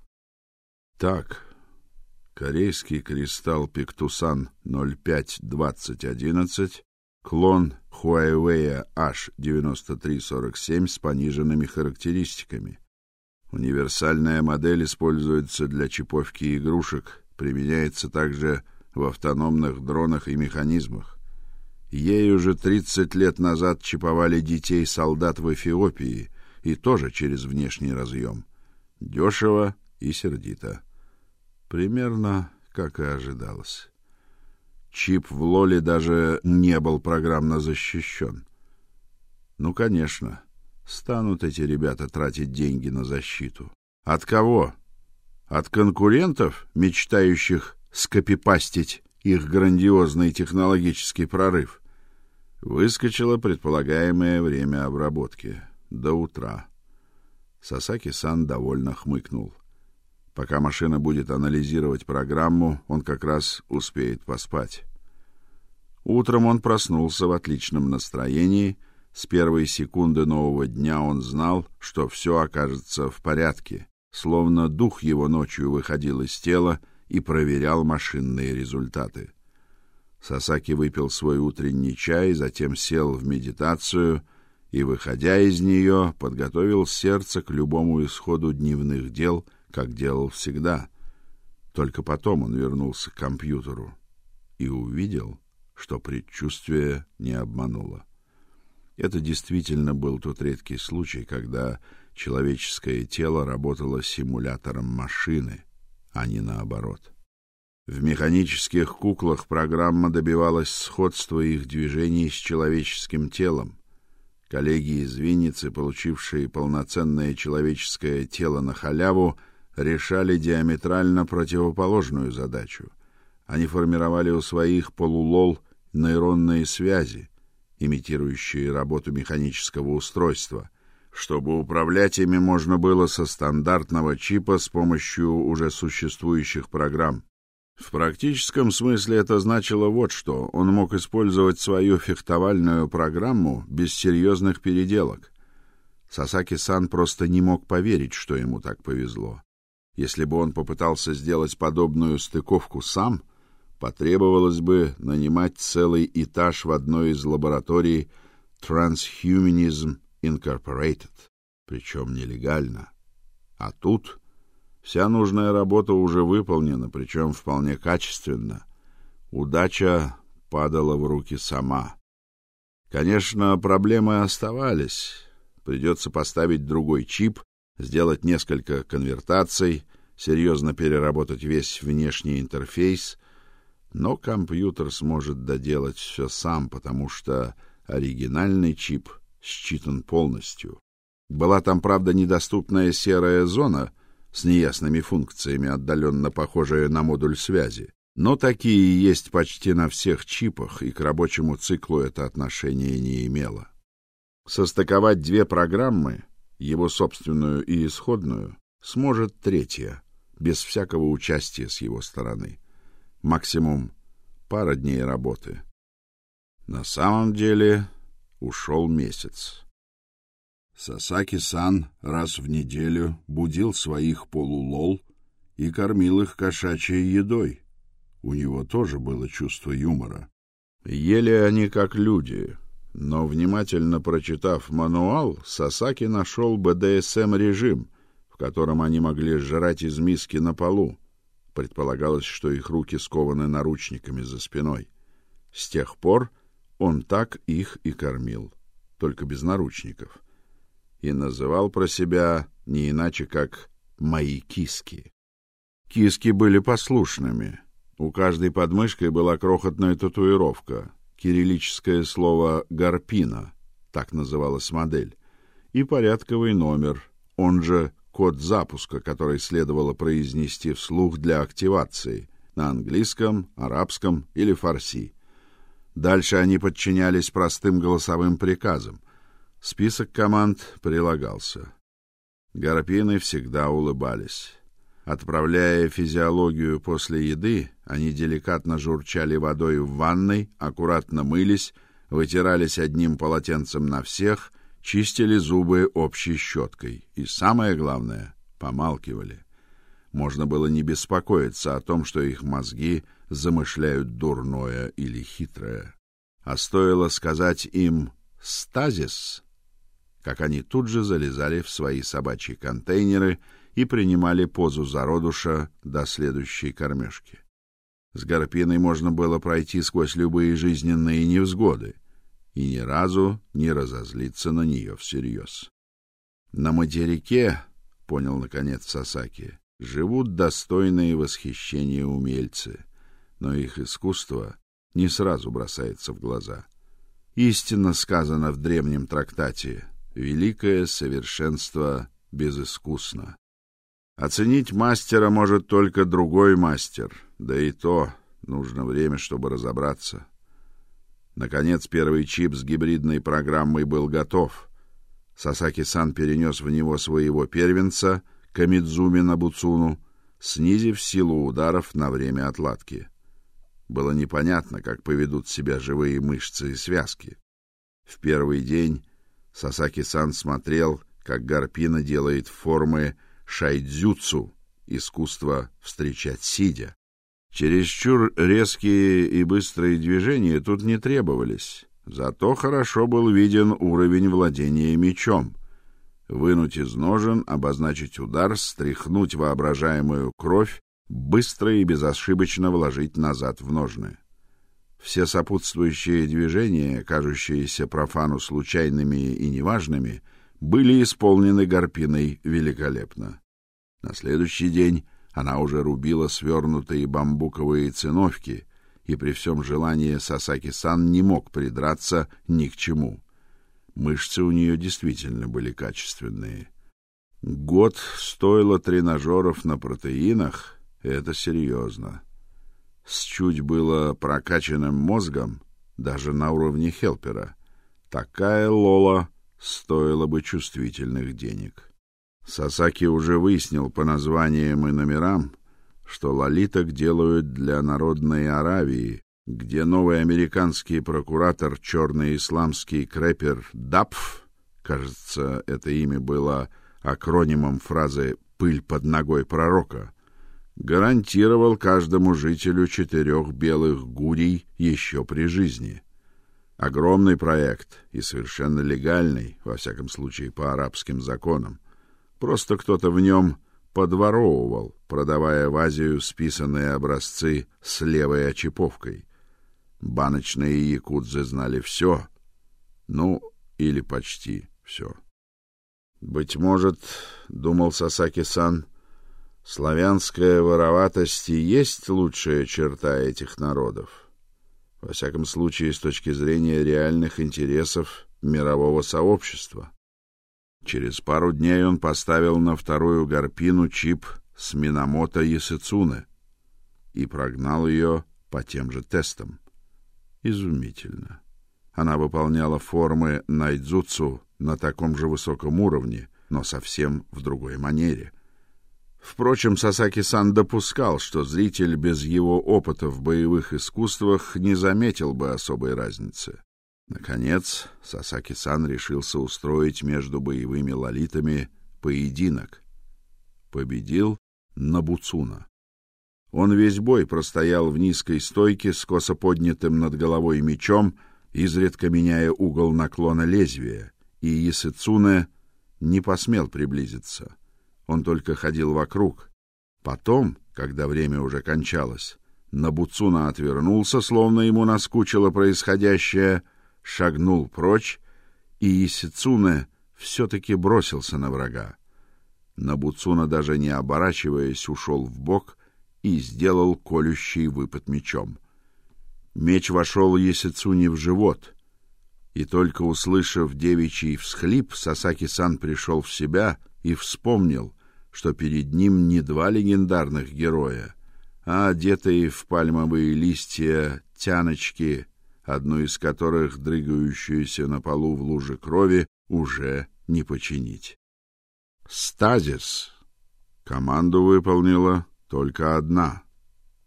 Так, корейский кристалл Пиктусан 052011, клон Huawei H9347 с пониженными характеристиками. Универсальная модель используется для чиповки игрушек, применяется также в автономных дронах и механизмах. Ей уже 30 лет назад чиповали детей солдат в Эфиопии, и тоже через внешний разъем. Дешево и сердито. Примерно как и ожидалось. Чип в Лоле даже не был программно защищен. Ну, конечно, станут эти ребята тратить деньги на защиту. От кого? От конкурентов, мечтающих скопипастить их грандиозный технологический прорыв. Выскочило предполагаемое время обработки до утра. Сасаки-сан довольно хмыкнул. Пока машина будет анализировать программу, он как раз успеет поспать. Утром он проснулся в отличном настроении. С первой секунды нового дня он знал, что все окажется в порядке, словно дух его ночью выходил из тела и проверял машинные результаты. Сасаки выпил свой утренний чай, затем сел в медитацию и, выходя из нее, подготовил сердце к любому исходу дневных дел — как делал всегда. Только потом он вернулся к компьютеру и увидел, что предчувствие не обмануло. Это действительно был тот редкий случай, когда человеческое тело работало симулятором машины, а не наоборот. В механических куклах программа добивалась сходства их движений с человеческим телом. Коллеги из Винницы, получившие полноценное человеческое тело на халяву, решали диаметрально противоположную задачу. Они формировали у своих полулол нейронные связи, имитирующие работу механического устройства. Чтобы управлять ими можно было со стандартного чипа с помощью уже существующих программ. В практическом смысле это значило вот что: он мог использовать свою фехтовальную программу без серьезных переделок. Сасаки-сан просто не мог поверить, что ему так повезло. Если бы он попытался сделать подобную стыковку сам, потребовалось бы нанимать целый этаж в одной из лабораторий Transhumanism Incorporated, причем нелегально. А тут вся нужная работа уже выполнена, причем вполне качественно. Удача падала в руки сама. Конечно, проблемы оставались. Придется поставить другой чип, сделать несколько конвертаций, серьезно переработать весь внешний интерфейс, но компьютер сможет доделать все сам, потому что оригинальный чип считан полностью. Была там, правда, недоступная серая зона с неясными функциями, отдаленно похожая на модуль связи. Но такие есть почти на всех чипах, и к рабочему циклу это отношение не имело. Состыковать две программы, его собственную и исходную, сможет третья, без всякого участия с его стороны. Максимум пара дней работы. На самом деле ушел месяц. Сасаки-сан раз в неделю будил своих полулол и кормил их кошачьей едой. У него тоже было чувство юмора. Ели они как люди, но внимательно прочитав мануал, Сасаки нашел БДСМ-режим, в котором они могли жрать из миски на полу. Предполагалось, что их руки скованы наручниками за спиной. С тех пор он так их и кормил, только без наручников. И называл про себя не иначе, как «мои киски». Киски были послушными. У каждой подмышкой была крохотная татуировка. кириллическое слово гарпина, так называлась модель, и порядковый номер, он же код запуска, который следовало произнести вслух для активации на английском, арабском или фарси. Дальше они подчинялись простым голосовым приказам. Список команд прилагался. Гарпины всегда улыбались. Отправляя физиологию после еды, они деликатно журчали водой в ванной, аккуратно мылись, вытирались одним полотенцем на всех, чистили зубы общей щеткой и самое главное, помалкивали. Можно было не беспокоиться о том, что их мозги замышляют дурное или хитрое. А стоило сказать им стазис, как они тут же залезали в свои собачьи контейнеры и принимали позу зародуша до следующей кормежки. С Гарпиной можно было пройти сквозь любые жизненные невзгоды и ни разу не разозлиться на нее всерьез. На материке, понял наконец Сасаки, живут достойные восхищения умельцы, но их искусство не сразу бросается в глаза. Истинно сказано в древнем трактате: великое совершенство безыскусно. Оценить мастера может только другой мастер, да и то нужно время, чтобы разобраться. Наконец первый чип с гибридной программой был готов. Сасаки-сан перенес в него своего первенца, Камидзуми Набуцуну, снизив силу ударов на время отладки. Было непонятно, как поведут себя живые мышцы и связки. В первый день Сасаки-сан смотрел, как Гарпина делает формы шайдзюцу, искусство встречать сидя. Чересчур резкие и быстрые движения тут не требовались. Зато хорошо был виден уровень владения мечом. Вынуть из ножен, обозначить удар, стряхнуть воображаемую кровь, быстро и безошибочно вложить назад в ножны. Все сопутствующие движения, кажущиеся профану случайными и неважными, были исполнены Гарпиной великолепно. На следующий день она уже рубила свернутые бамбуковые циновки, и при всем желании Сасаки-сан не мог придраться ни к чему. Мышцы у нее действительно были качественные. Год стоило тренажеров на протеинах это серьезно. С чуть было прокачанным мозгом, даже на уровне хелпера, такая Лола стоила бы чувствительных денег. Сасаки уже выяснил по названиям и номерам, что лолиток делают для Народной Аравии, где новый американский прокуратор, черный исламский крэпер Дапф, кажется, это имя было акронимом фразы «пыль под ногой пророка», гарантировал каждому жителю четырех белых гурий еще при жизни. Огромный проект и совершенно легальный, во всяком случае по арабским законам. Просто кто-то в нем подворовывал, продавая в Азию списанные образцы с левой очиповкой. Баночные якудзы знали все, ну, или почти все. Быть может, думал Сасаки-сан, славянская вороватость и есть лучшая черта этих народов. Во всяком случае, с точки зрения реальных интересов мирового сообщества. Через пару дней он поставил на вторую гарпину чип с Минамото Ясыцуне и прогнал ее по тем же тестам. Изумительно. Она выполняла формы найдзуцу на таком же высоком уровне, но совсем в другой манере. Впрочем, Сасаки-сан допускал, что зритель без его опыта в боевых искусствах не заметил бы особой разницы. Наконец, Сасаки-сан решился устроить между боевыми лолитами поединок. Победил Набуцуна. Он весь бой простоял в низкой стойке с косо поднятым над головой мечом, изредка меняя угол наклона лезвия, и Исыцуне не посмел приблизиться. Он только ходил вокруг. Потом, когда время уже кончалось, Набуцуна отвернулся, словно ему наскучило происходящее, — шагнул прочь, и Исицуне все-таки бросился на врага. Набуцуна, даже не оборачиваясь, ушел в бок и сделал колющий выпад мечом. Меч вошел Есицуни в живот, и только услышав девичий всхлип, Сасаки-сан пришел в себя и вспомнил, что перед ним не два легендарных героя, а одетые в пальмовые листья тяночки, одну из которых, дрыгающуюся на полу в луже крови, уже не починить. Стазис. Команду выполнила только одна.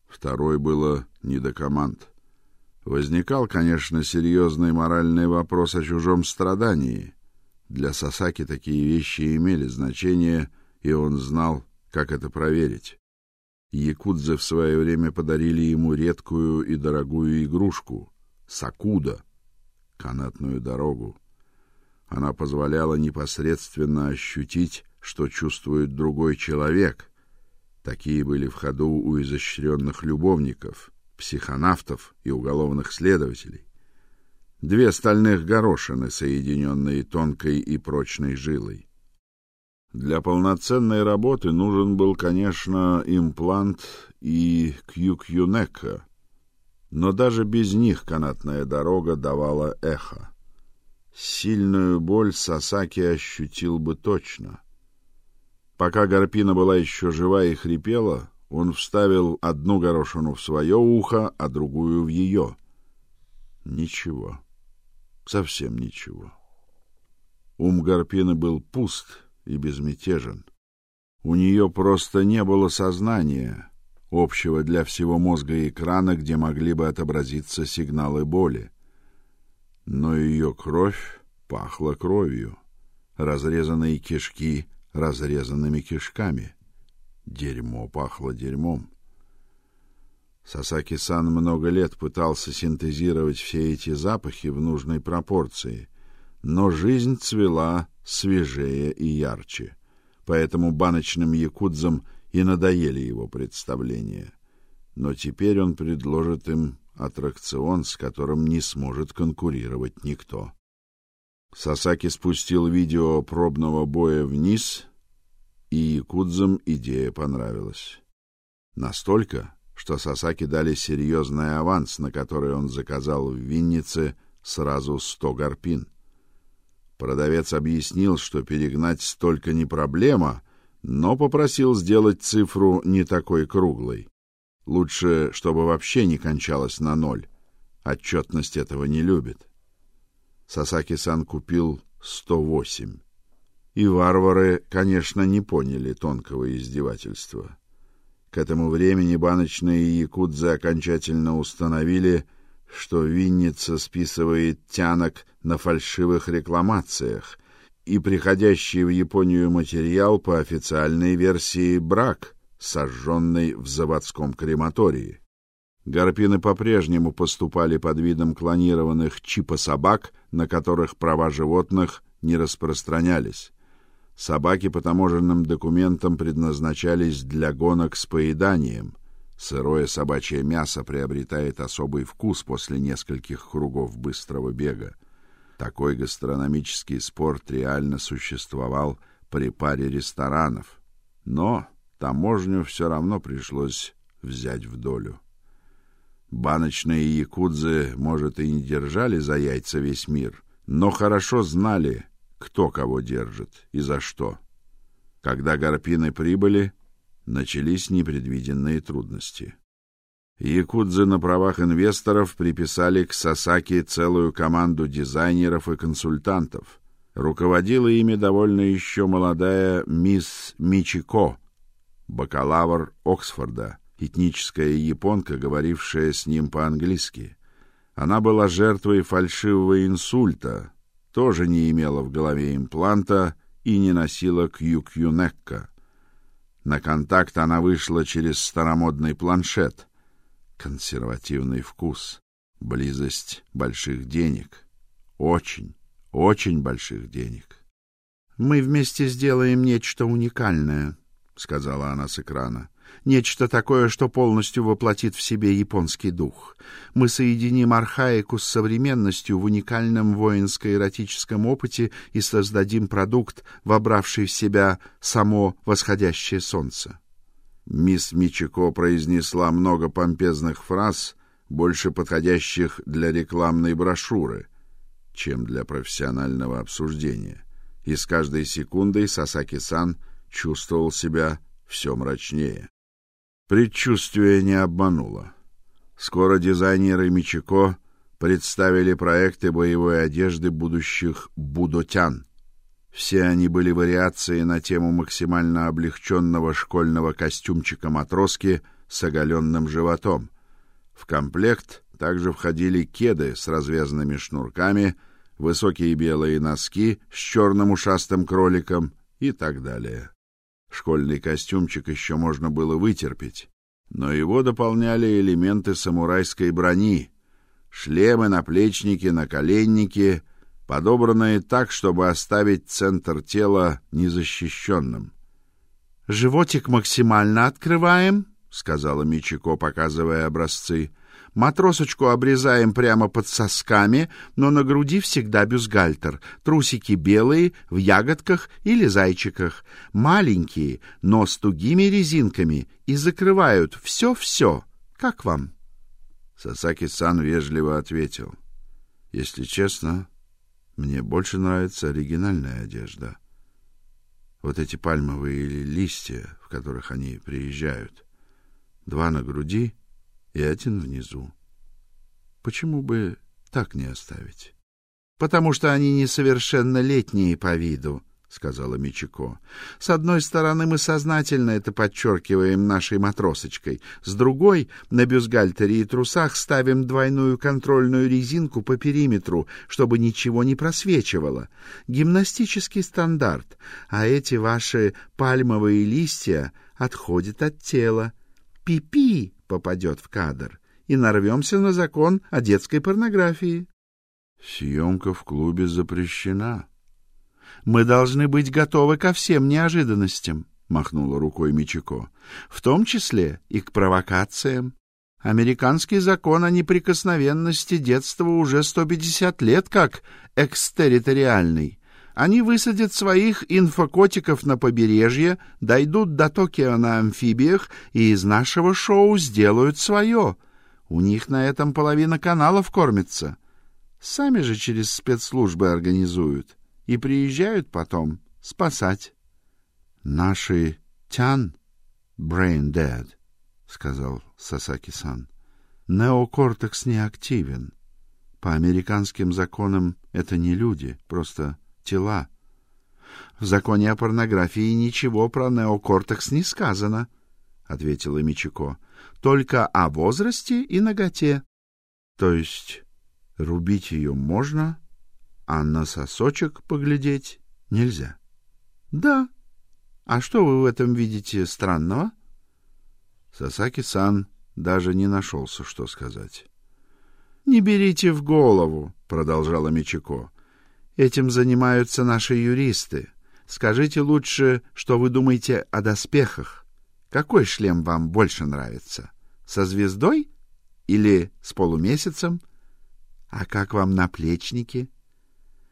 Второй было не до команд. Возникал, конечно, серьезный моральный вопрос о чужом страдании. Для Сасаки такие вещи имели значение, и он знал, как это проверить. Якудзы в свое время подарили ему редкую и дорогую игрушку сакуда канатную дорогу. Она позволяла непосредственно ощутить, что чувствует другой человек. Такие были в ходу у изощренных любовников психонавтов и уголовных следователей. Две стальных горошины, соединенные тонкой и прочной жилой. Для полноценной работы нужен был, конечно, имплант и кьюкьюнека, но даже без них канатная дорога давала эхо. Сильную боль Сасаки ощутил бы точно. Пока Гарпина была еще жива и хрипела, он вставил одну горошину в свое ухо, а другую в ее. Ничего. Совсем ничего. Ум Гарпины был пуст и безмятежен. У нее просто не было сознания, общего для всего мозга экрана, где могли бы отобразиться сигналы боли. Но ее кровь пахла кровью, разрезанные кишки разрезанными кишками — Дерьмо пахло дерьмом. Сасаки-сан много лет пытался синтезировать все эти запахи в нужной пропорции, но жизнь цвела свежее и ярче. Поэтому баночным якудзам и надоели его представления. Но теперь он предложит им аттракцион, с которым не сможет конкурировать никто. Сасаки спустил видео пробного боя вниз и якудзам идея понравилась. Настолько, что Сасаки дали серьезный аванс, на который он заказал в Виннице сразу сто гарпин. Продавец объяснил, что перегнать столько не проблема, но попросил сделать цифру не такой круглой. Лучше, чтобы вообще не кончалось на ноль. Отчетность этого не любит. Сасаки-сан купил сто восемь. И варвары, конечно, не поняли тонкого издевательства. К этому времени баночные якудзы окончательно установили, что Винница списывает тянок на фальшивых рекламациях, и приходящий в Японию материал по официальной версии брак, сожженный в заводском крематории. Гарпины по-прежнему поступали под видом клонированных чипа-собак, на которых права животных не распространялись. Собаки по таможенным документам предназначались для гонок с поеданием. Сырое собачье мясо приобретает особый вкус после нескольких кругов быстрого бега. Такой гастрономический спорт реально существовал при паре ресторанов, но таможню все равно пришлось взять в долю. Баночные якудзы, может, и не держали за яйца весь мир, но хорошо знали, кто кого держит и за что. Когда гарпины прибыли, начались непредвиденные трудности. Якудзы на правах инвесторов приписали к Сасаки целую команду дизайнеров и консультантов. Руководила ими довольно еще молодая мисс Мичико, бакалавр Оксфорда, этническая японка, говорившая с ним по-английски. Она была жертвой фальшивого инсульта, тоже не имела в голове импланта и не носила кьюкьюнекка. На контакт она вышла через старомодный планшет. Консервативный вкус, близость больших денег, очень, очень больших денег. Мы вместе сделаем нечто уникальное, сказала она с экрана. Нечто такое, что полностью воплотит в себе японский дух. Мы соединим архаику с современностью в уникальном воинско-эротическом опыте и создадим продукт, вобравший в себя само восходящее солнце. Мисс Мичико произнесла много помпезных фраз, больше подходящих для рекламной брошюры, чем для профессионального обсуждения. И с каждой секундой Сасаки-сан чувствовал себя все мрачнее. Предчувствие не обмануло. Скоро дизайнеры Мичико представили проекты боевой одежды будущих будотян. Все они были вариации на тему максимально облегченного школьного костюмчика матроски с оголенным животом. В комплект также входили кеды с развязанными шнурками, высокие белые носки с черным ушастым кроликом и так далее. Школьный костюмчик еще можно было вытерпеть, но его дополняли элементы самурайской брони: шлемы, наплечники, наколенники, подобранные так, чтобы оставить центр тела незащищенным. Животик максимально открываем, сказала Мичико, показывая образцы. Матросочку обрезаем прямо под сосками, но на груди всегда бюстгальтер. Трусики белые, в ягодках или зайчиках. Маленькие, но с тугими резинками и закрывают все-все. Как вам? Сасаки-сан вежливо ответил. Если честно, мне больше нравится оригинальная одежда. Вот эти пальмовые листья, в которых они приезжают. Два на груди и один внизу. Почему бы так не оставить? Потому что они несовершеннолетние по виду, сказала Мичико. С одной стороны, мы сознательно это подчеркиваем нашей матросочкой, с другой, на бюстгальтере и трусах ставим двойную контрольную резинку по периметру, чтобы ничего не просвечивало. Гимнастический стандарт. А эти ваши пальмовые листья отходят от тела. Пипи попадет в кадр, и нарвемся на закон о детской порнографии. Съемка в клубе запрещена. Мы должны быть готовы ко всем неожиданностям, махнула рукой Мичико, в том числе и к провокациям. Американский закон о неприкосновенности детства уже 150 лет как экстерриториальный. Они высадят своих инфокотиков на побережье, дойдут до Токио на амфибиях и из нашего шоу сделают свое. У них на этом половина каналов кормится. Сами же через спецслужбы организуют и приезжают потом спасать. Наши тян brain dead, сказал Сасаки-сан. Неокортекс не активен. По американским законам это не люди, просто тела. В законе о порнографии ничего про неокортекс не сказано, ответила Мичико. Только о возрасте и наготе. То есть рубить ее можно, а на сосочек поглядеть нельзя. Да. А что вы в этом видите странного? Сасаки-сан даже не нашелся, что сказать. Не берите в голову, продолжала Мичико. Этим занимаются наши юристы. Скажите лучше, что вы думаете о доспехах. Какой шлем вам больше нравится? Со звездой или с полумесяцем? А как вам наплечники?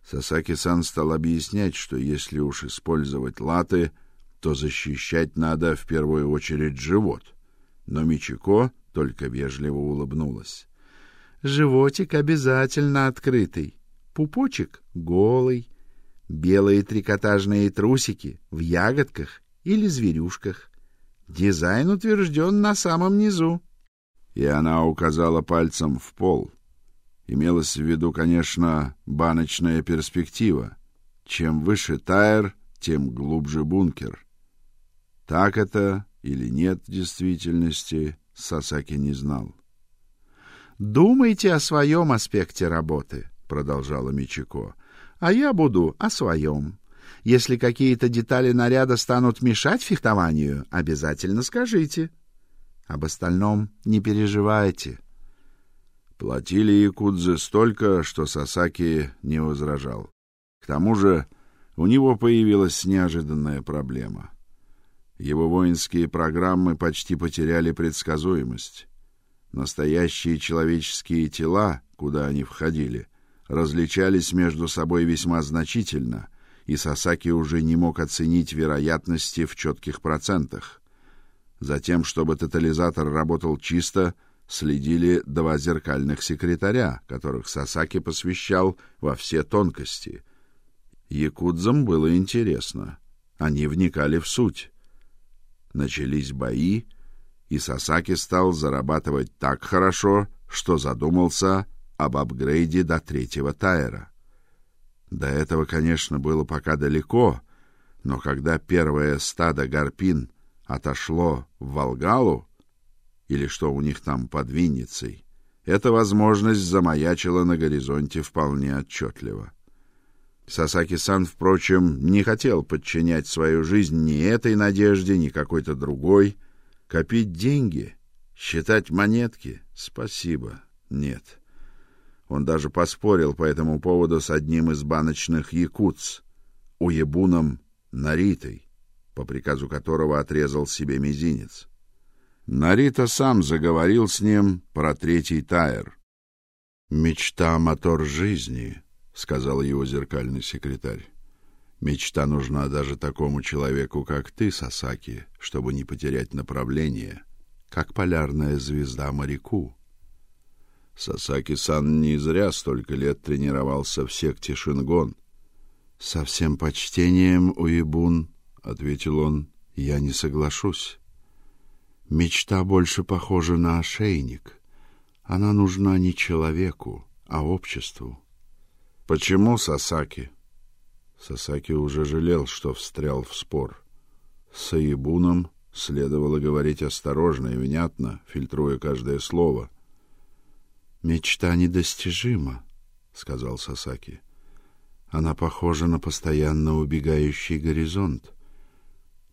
Сасаки-сан стал объяснять, что если уж использовать латы, то защищать надо в первую очередь живот. Но Мичико только вежливо улыбнулась. Животик обязательно открытый пупочек голый, белые трикотажные трусики в ягодках или зверюшках. Дизайн утвержден на самом низу. И она указала пальцем в пол. Имелось в виду, конечно, баночная перспектива. Чем выше тайр, тем глубже бункер. Так это или нет в действительности, Сасаки не знал. Думайте о своем аспекте работы продолжала Мичико. А я буду о своем. Если какие-то детали наряда станут мешать фехтованию, обязательно скажите. Об остальном не переживайте. Платили якудзы столько, что Сасаки не возражал. К тому же, у него появилась неожиданная проблема. Его воинские программы почти потеряли предсказуемость. Настоящие человеческие тела, куда они входили, различались между собой весьма значительно, и Сасаки уже не мог оценить вероятности в четких процентах. Затем, чтобы тотализатор работал чисто, следили два зеркальных секретаря, которых Сасаки посвящал во все тонкости. Якудзам было интересно. Они вникали в суть. Начались бои, и Сасаки стал зарабатывать так хорошо, что задумался об апгрейде до третьего тайра. До этого, конечно, было пока далеко, но когда первое стадо гарпин отошло в Волгалу, или что у них там под Винницей, эта возможность замаячила на горизонте вполне отчетливо. Сасаки-сан, впрочем, не хотел подчинять свою жизнь ни этой надежде, ни какой-то другой. Копить деньги, считать монетки — спасибо, нет. Он даже поспорил по этому поводу с одним из баночных якутс, уебуном Наритой, по приказу которого отрезал себе мизинец. Нарита сам заговорил с ним про третий тайр. «Мечта — мотор жизни», — сказал его зеркальный секретарь. «Мечта нужна даже такому человеку, как ты, Сасаки, чтобы не потерять направление, как полярная звезда моряку». Сасаки-сан не зря столько лет тренировался в секте Шингон. Со всем почтением, Уебун, ответил он, я не соглашусь. Мечта больше похожа на ошейник. Она нужна не человеку, а обществу. Почему Сасаки? Сасаки уже жалел, что встрял в спор. С Аебуном следовало говорить осторожно и внятно, фильтруя каждое слово — Мечта недостижима, сказал Сасаки. Она похожа на постоянно убегающий горизонт.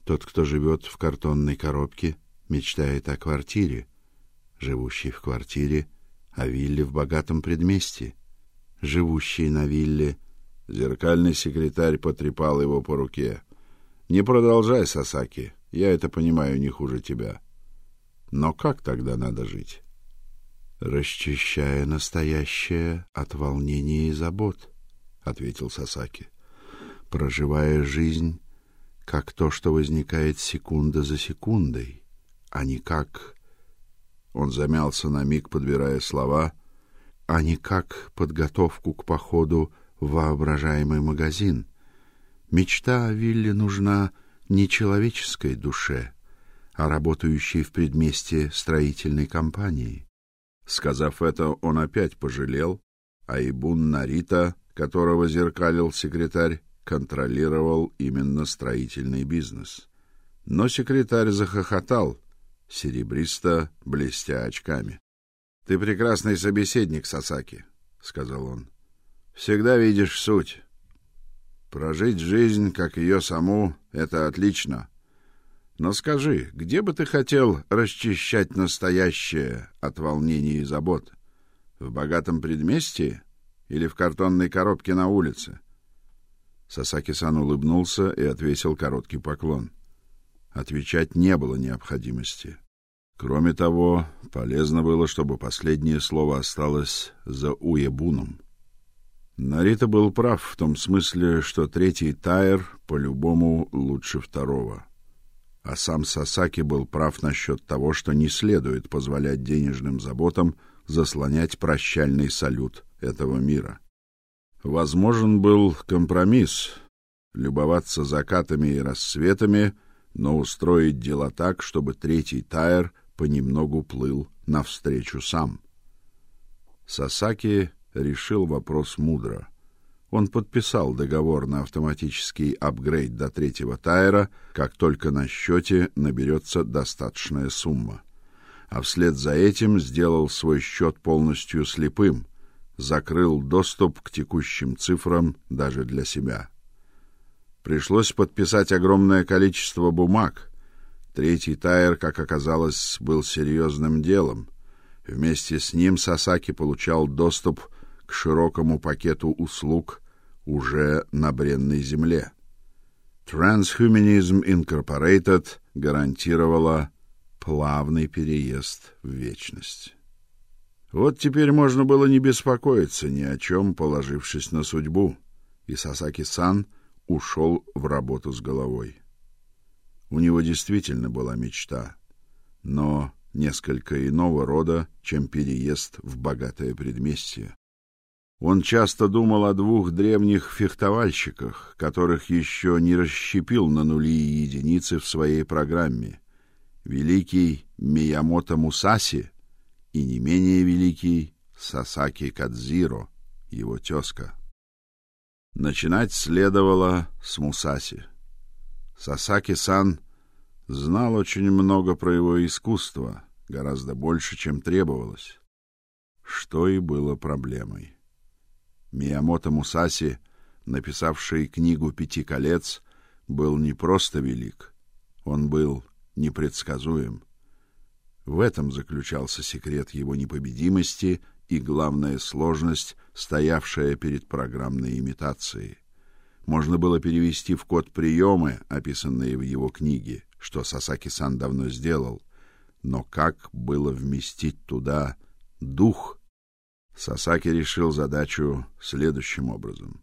Тот, кто живет в картонной коробке, мечтает о квартире, живущий в квартире о вилле в богатом предместье, живущий на вилле. Зеркальный секретарь потрепал его по руке. Не продолжай, Сасаки. Я это понимаю не хуже тебя. Но как тогда надо жить? Расчищая настоящее от волнений и забот, ответил Сасаки. Проживая жизнь как то, что возникает секунда за секундой, а не как Он замялся на миг, подбирая слова, а не как подготовку к походу в воображаемый магазин. Мечта о вилле нужна не человеческой душе, а работающей в предместье строительной компании. Сказав это, он опять пожалел, а Ибун Нарита, которого зеркалил секретарь, контролировал именно строительный бизнес. Но секретарь захохотал, серебристо блестя очками. Ты прекрасный собеседник, Сасаки, сказал он. Всегда видишь суть. Прожить жизнь, как ее саму это отлично. Но скажи, где бы ты хотел расчищать настоящее от волнений и забот? В богатом предместье или в картонной коробке на улице? Сасаки-сан улыбнулся и отвесил короткий поклон. Отвечать не было необходимости. Кроме того, полезно было, чтобы последнее слово осталось за Уебуном. Нарита был прав в том смысле, что третий тайр по-любому лучше второго а сам Сасаки был прав насчет того, что не следует позволять денежным заботам заслонять прощальный салют этого мира. Возможен был компромисс любоваться закатами и рассветами, но устроить дела так, чтобы третий тайр понемногу плыл навстречу сам. Сасаки решил вопрос мудро. Он подписал договор на автоматический апгрейд до третьего тайра, как только на счете наберется достаточная сумма. А вслед за этим сделал свой счет полностью слепым, закрыл доступ к текущим цифрам даже для себя. Пришлось подписать огромное количество бумаг. Третий тайр, как оказалось, был серьезным делом. Вместе с ним Сасаки получал доступ к широкому пакету услуг уже на бренной земле. Transhumanism Incorporated гарантировала плавный переезд в вечность. Вот теперь можно было не беспокоиться ни о чем, положившись на судьбу, и Сасаки-сан ушел в работу с головой. У него действительно была мечта, но несколько иного рода, чем переезд в богатое предместье. Он часто думал о двух древних фехтовальщиках, которых еще не расщепил на нули и единицы в своей программе. Великий Миямото Мусаси и не менее великий Сасаки Кадзиро, его тезка. Начинать следовало с Мусаси. Сасаки-сан знал очень много про его искусство, гораздо больше, чем требовалось, что и было проблемой. Миямото Мусаси, написавший книгу Пяти колец, был не просто велик, он был непредсказуем. В этом заключался секрет его непобедимости и главная сложность, стоявшая перед программной имитацией. Можно было перевести в код приемы, описанные в его книге, что Сасаки-сан давно сделал, но как было вместить туда дух? Сасаки решил задачу следующим образом.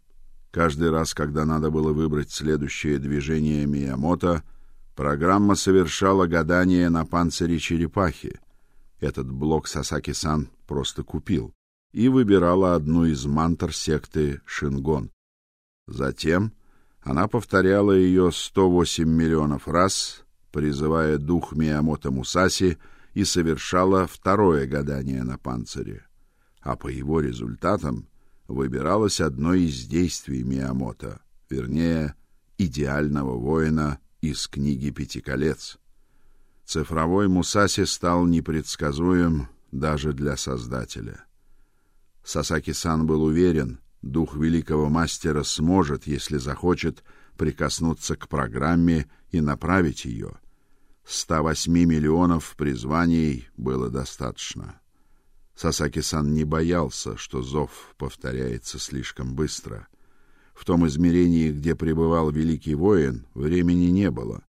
Каждый раз, когда надо было выбрать следующее движение Миямото, Программа совершала гадание на панцире черепахи. Этот блок Сасаки-сан просто купил и выбирала одну из мантр секты Шингон. Затем она повторяла ее 108 миллионов раз, призывая дух Миямото Мусаси и совершала второе гадание на панцире. А по его результатам выбиралось одно из действий Миямото, вернее, идеального воина из книги Пяти колец. Цифровой Мусаси стал непредсказуем даже для создателя. Сасаки-сан был уверен, дух великого мастера сможет, если захочет, прикоснуться к программе и направить ее. 108 миллионов призваний было достаточно. Сасаки-сан не боялся, что зов повторяется слишком быстро. В том измерении, где пребывал великий воин, времени не было.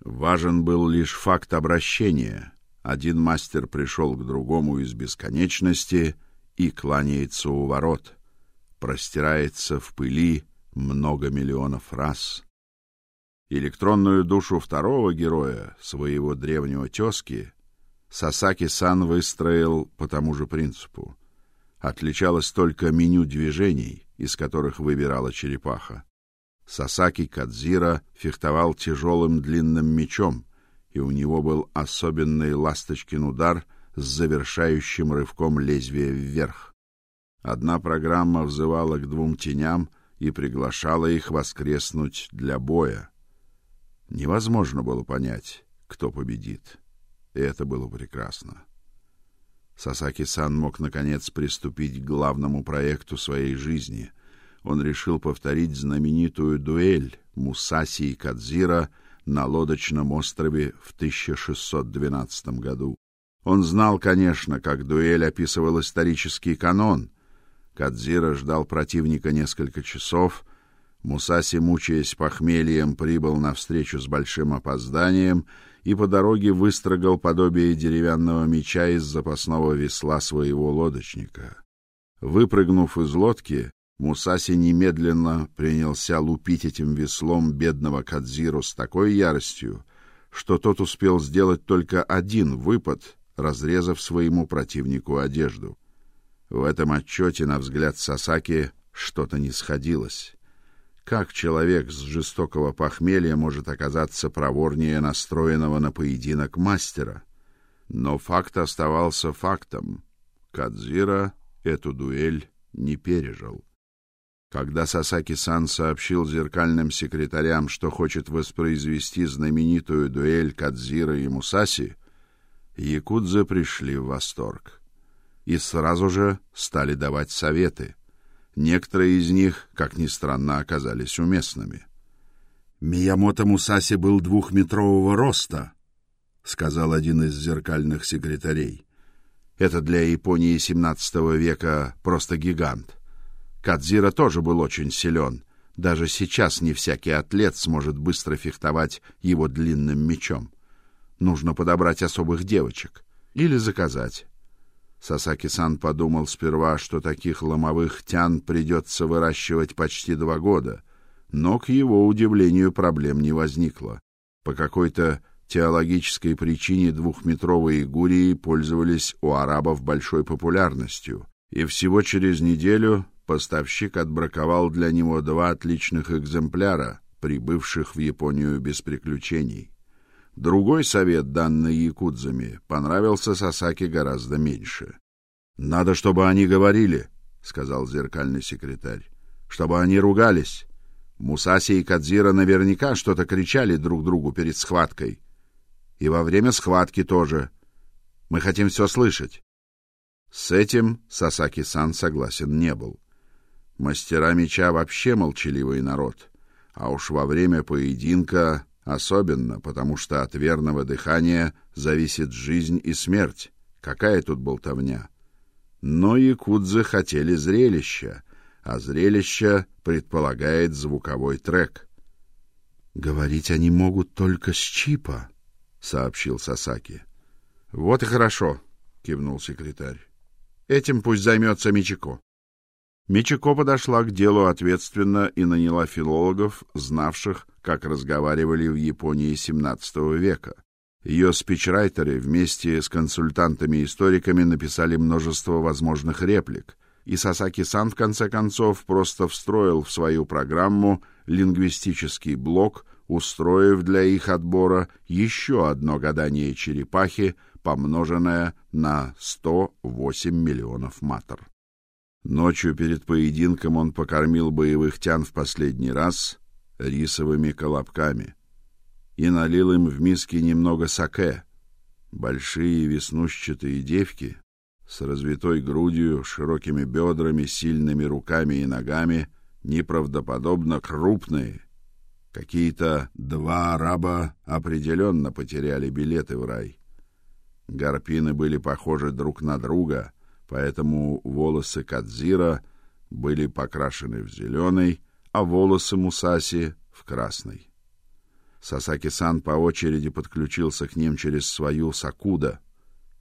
Важен был лишь факт обращения. Один мастер пришел к другому из бесконечности и кланяется у ворот, простирается в пыли много миллионов раз. Электронную душу второго героя, своего древнего тёзки, Сасаки-сан выстроил по тому же принципу. Отличалось только меню движений, из которых выбирала черепаха. Сасаки Кадзира фехтовал тяжелым длинным мечом, и у него был особенный ласточкин удар с завершающим рывком лезвия вверх. Одна программа взывала к двум теням и приглашала их воскреснуть для боя. Невозможно было понять, кто победит. И это было прекрасно. Сасаки-сан мог наконец приступить к главному проекту своей жизни. Он решил повторить знаменитую дуэль Мусаси и Кадзира на лодочном острове в 1612 году. Он знал, конечно, как дуэль описывал исторический канон. Кадзира ждал противника несколько часов, Мусаси, мучаясь похмельем, прибыл на встречу с большим опозданием и по дороге выстрогал подобие деревянного меча из запасного весла своего лодочника. Выпрыгнув из лодки, Мусаси немедленно принялся лупить этим веслом бедного Кадзиру с такой яростью, что тот успел сделать только один выпад, разрезав своему противнику одежду. В этом отчете, на взгляд Сасаки, что-то не сходилось. Как человек с жестокого похмелья может оказаться проворнее настроенного на поединок мастера? Но факт оставался фактом. Кадзира эту дуэль не пережил. Когда Сасаки-сан сообщил зеркальным секретарям, что хочет воспроизвести знаменитую дуэль Кадзира и Мусаси, якудзы пришли в восторг и сразу же стали давать советы. Некоторые из них, как ни странно, оказались уместными. Миямото Мусаси был двухметрового роста, сказал один из зеркальных секретарей. Это для Японии XVII века просто гигант. Кадзира тоже был очень силен. Даже сейчас не всякий атлет сможет быстро фехтовать его длинным мечом. Нужно подобрать особых девочек или заказать. Сасаки-сан подумал сперва, что таких ломовых тян придется выращивать почти два года, но к его удивлению проблем не возникло. По какой-то теологической причине двухметровые гурии пользовались у арабов большой популярностью, и всего через неделю поставщик отбраковал для него два отличных экземпляра, прибывших в Японию без приключений. Другой совет, данный якудзами, понравился Сасаки гораздо меньше. Надо, чтобы они говорили, сказал зеркальный секретарь. Чтобы они ругались. Мусаси и Кадзира наверняка что-то кричали друг другу перед схваткой. И во время схватки тоже. Мы хотим все слышать. С этим Сасаки-сан согласен не был. Мастера меча вообще молчаливый народ, а уж во время поединка особенно, потому что от верного дыхания зависит жизнь и смерть. Какая тут болтовня? Но якудзы хотели зрелища, а зрелище предполагает звуковой трек. Говорить они могут только с чипа, сообщил Сасаки. Вот и хорошо, кивнул секретарь. Этим пусть займется Мичико. Мичико подошла к делу ответственно и наняла филологов, знавших, как разговаривали в Японии XVII века. Ее спичрайтеры вместе с консультантами-историками написали множество возможных реплик, и Сасаки-сан в конце концов просто встроил в свою программу лингвистический блок, устроив для их отбора еще одно гадание черепахи, помноженное на 108 миллионов матер. Ночью перед поединком он покормил боевых тян в последний раз рисовыми колобками и налил им в миски немного саке. Большие веснушчатые девки с развитой грудью, широкими бедрами, сильными руками и ногами, неправдоподобно крупные. Какие-то два араба определенно потеряли билеты в рай. Гарпины были похожи друг на друга — поэтому волосы Кадзира были покрашены в зеленый, а волосы Мусаси в красный. Сасаки-сан по очереди подключился к ним через свою сакуда.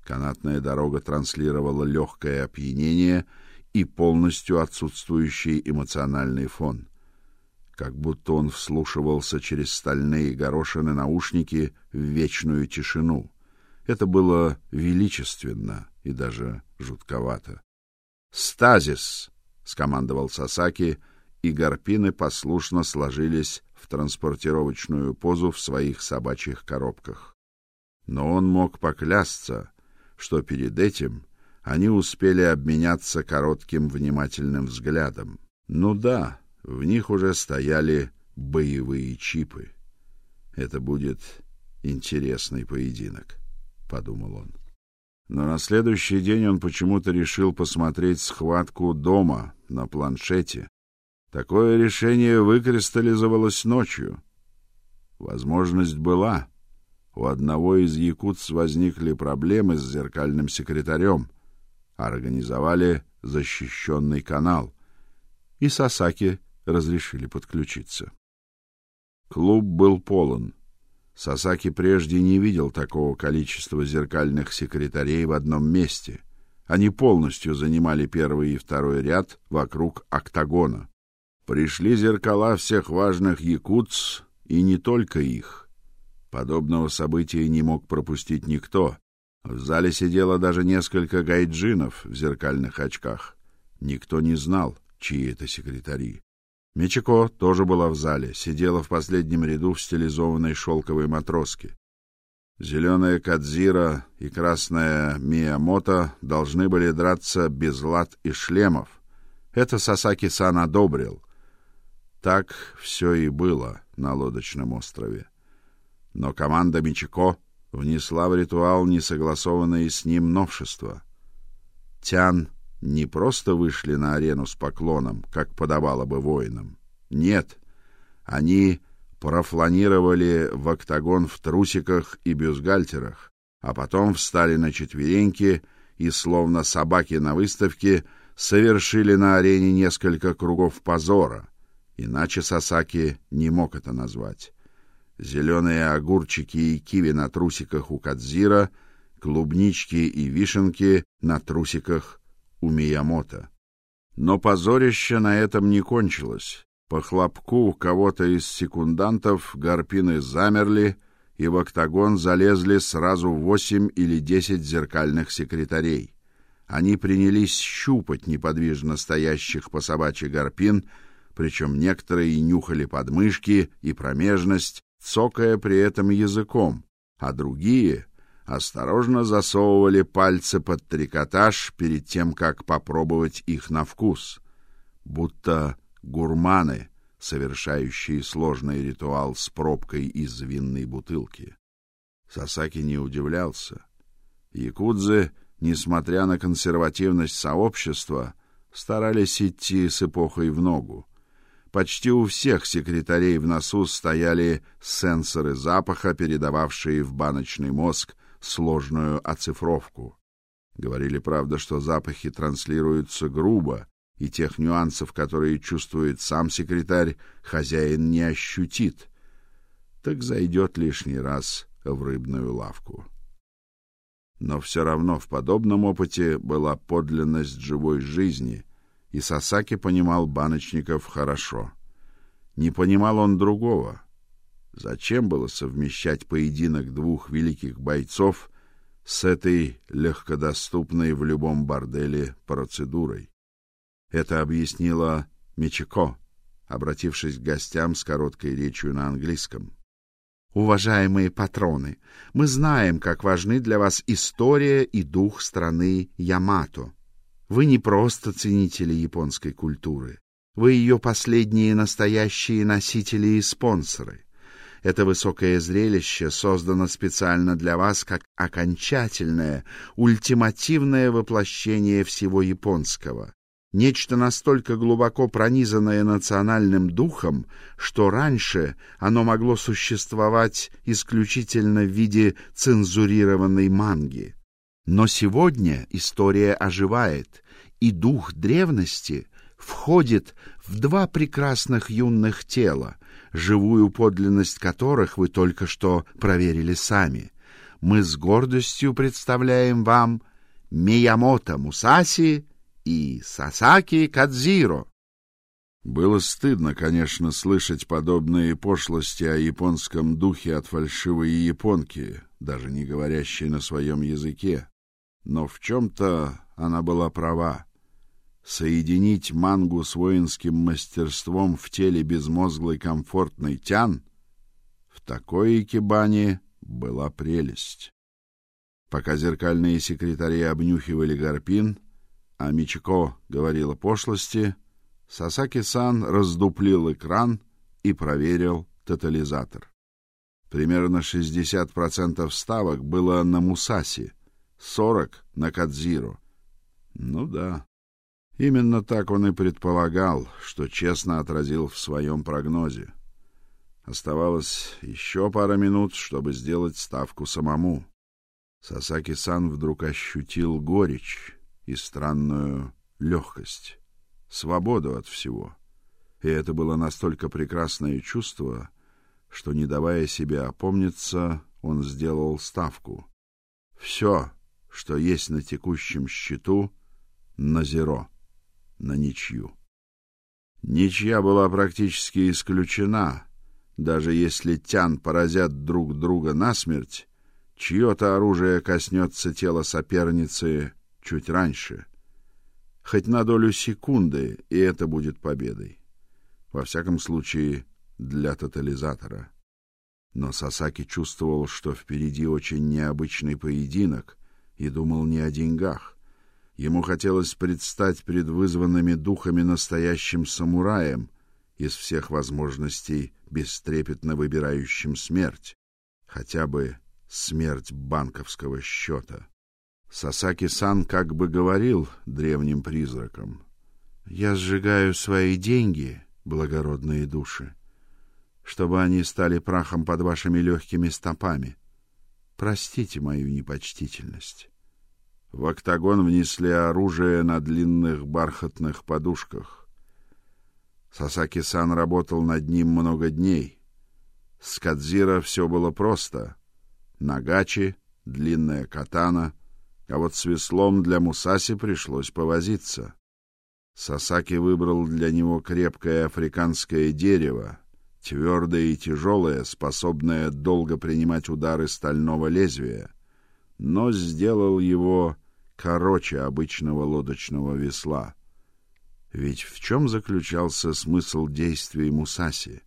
Канатная дорога транслировала легкое опьянение и полностью отсутствующий эмоциональный фон. Как будто он вслушивался через стальные горошины наушники в вечную тишину. Это было величественно и даже жутковато. "Стазис", скомандовал Сасаки, и гарпины послушно сложились в транспортировочную позу в своих собачьих коробках. Но он мог поклясться, что перед этим они успели обменяться коротким внимательным взглядом. Ну да, в них уже стояли боевые чипы. Это будет интересный поединок, подумал он. Но на следующий день он почему-то решил посмотреть схватку дома на планшете. Такое решение выкристаллизовалось ночью. Возможность была. У одного из якутс возникли проблемы с зеркальным секретарем. Организовали защищенный канал, и Сасаки разрешили подключиться. Клуб был полон. Сасаки прежде не видел такого количества зеркальных секретарей в одном месте. Они полностью занимали первый и второй ряд вокруг октагона. Пришли зеркала всех важных якутс, и не только их. Подобного события не мог пропустить никто. В зале сидело даже несколько гайджинов в зеркальных очках. Никто не знал, чьи это секретари. Мичико тоже была в зале, сидела в последнем ряду в стилизованной шелковой матроске. Зеленая Кадзира и красная Миямото должны были драться без лад и шлемов. Это Сасаки-сан одобрил. Так все и было на лодочном острове. Но команда Мичико внесла в ритуал несогласованные с ним новшества. Тян не просто вышли на арену с поклоном, как подобало бы воинам. Нет, они профланировали в октагон в трусиках и бюстгальтерах, а потом встали на четвереньки и, словно собаки на выставке, совершили на арене несколько кругов позора. Иначе Сасаки не мог это назвать. Зеленые огурчики и киви на трусиках у Кадзира, клубнички и вишенки на трусиках у Миямото. Но позорище на этом не кончилось. По хлопку кого-то из секундантов гарпины замерли и в октагон залезли сразу восемь или десять зеркальных секретарей. Они принялись щупать неподвижно стоящих по собачьи гарпин, причем некоторые нюхали подмышки и промежность, цокая при этом языком, а другие осторожно засовывали пальцы под трикотаж перед тем, как попробовать их на вкус, будто гурманы, совершающие сложный ритуал с пробкой из винной бутылки. Сасаки не удивлялся. Якудзы, несмотря на консервативность сообщества, старались идти с эпохой в ногу. Почти у всех секретарей в носу стояли сенсоры запаха, передававшие в баночный мозг сложную оцифровку. Говорили, правда, что запахи транслируются грубо, и тех нюансов, которые чувствует сам секретарь, хозяин не ощутит. Так зайдет лишний раз в рыбную лавку. Но все равно в подобном опыте была подлинность живой жизни, и Сасаки понимал баночников хорошо. Не понимал он другого. Зачем было совмещать поединок двух великих бойцов с этой легкодоступной в любом борделе процедурой? Это объяснила Мичико, обратившись к гостям с короткой речью на английском. Уважаемые патроны, мы знаем, как важны для вас история и дух страны Ямато. Вы не просто ценители японской культуры. Вы ее последние настоящие носители и спонсоры. Это высокое зрелище создано специально для вас как окончательное, ультимативное воплощение всего японского, нечто настолько глубоко пронизанное национальным духом, что раньше оно могло существовать исключительно в виде цензурированной манги. Но сегодня история оживает, и дух древности входит в два прекрасных юных тела, живую подлинность которых вы только что проверили сами. Мы с гордостью представляем вам Миямото Мусаси и Сасаки Кадзиро. Было стыдно, конечно, слышать подобные пошлости о японском духе от фальшивой японки, даже не говорящей на своем языке. Но в чем-то она была права. Соединить мангу с воинским мастерством в теле безмозглой комфортной тян в такой икебане была прелесть. Пока зеркальные секретари обнюхивали гарпин, а Мичико говорила пошлости, Сасаки-сан раздуплил экран и проверил тотализатор. Примерно 60% ставок было на Мусаси, 40 на Кадзиро. Ну да. Именно так он и предполагал, что честно отразил в своем прогнозе. Оставалось еще пара минут, чтобы сделать ставку самому. Сасаки-сан вдруг ощутил горечь и странную легкость, свободу от всего. И это было настолько прекрасное чувство, что, не давая себе опомниться, он сделал ставку. Все, что есть на текущем счету, на зеро, на ничью. Ничья была практически исключена. Даже если тян поразят друг друга насмерть, чье-то оружие коснется тела соперницы чуть раньше. Хоть на долю секунды, и это будет победой. Во всяком случае, для тотализатора. Но Сасаки чувствовал, что впереди очень необычный поединок, и думал не о деньгах. Ему хотелось предстать перед вызванными духами настоящим самураем, из всех возможностей бестрепетно выбирающим смерть, хотя бы смерть банковского счета. Сасаки-сан как бы говорил древним призракам: "Я сжигаю свои деньги, благородные души, чтобы они стали прахом под вашими легкими стопами. Простите мою непочтительность". В октагон внесли оружие на длинных бархатных подушках. Сасаки-сан работал над ним много дней. С Кадзира все было просто: нагачи, длинная катана, а вот с веслом для Мусаси пришлось повозиться. Сасаки выбрал для него крепкое африканское дерево, твердое и тяжелое, способное долго принимать удары стального лезвия, но сделал его короче обычного лодочного весла. Ведь в чем заключался смысл действий Мусаси?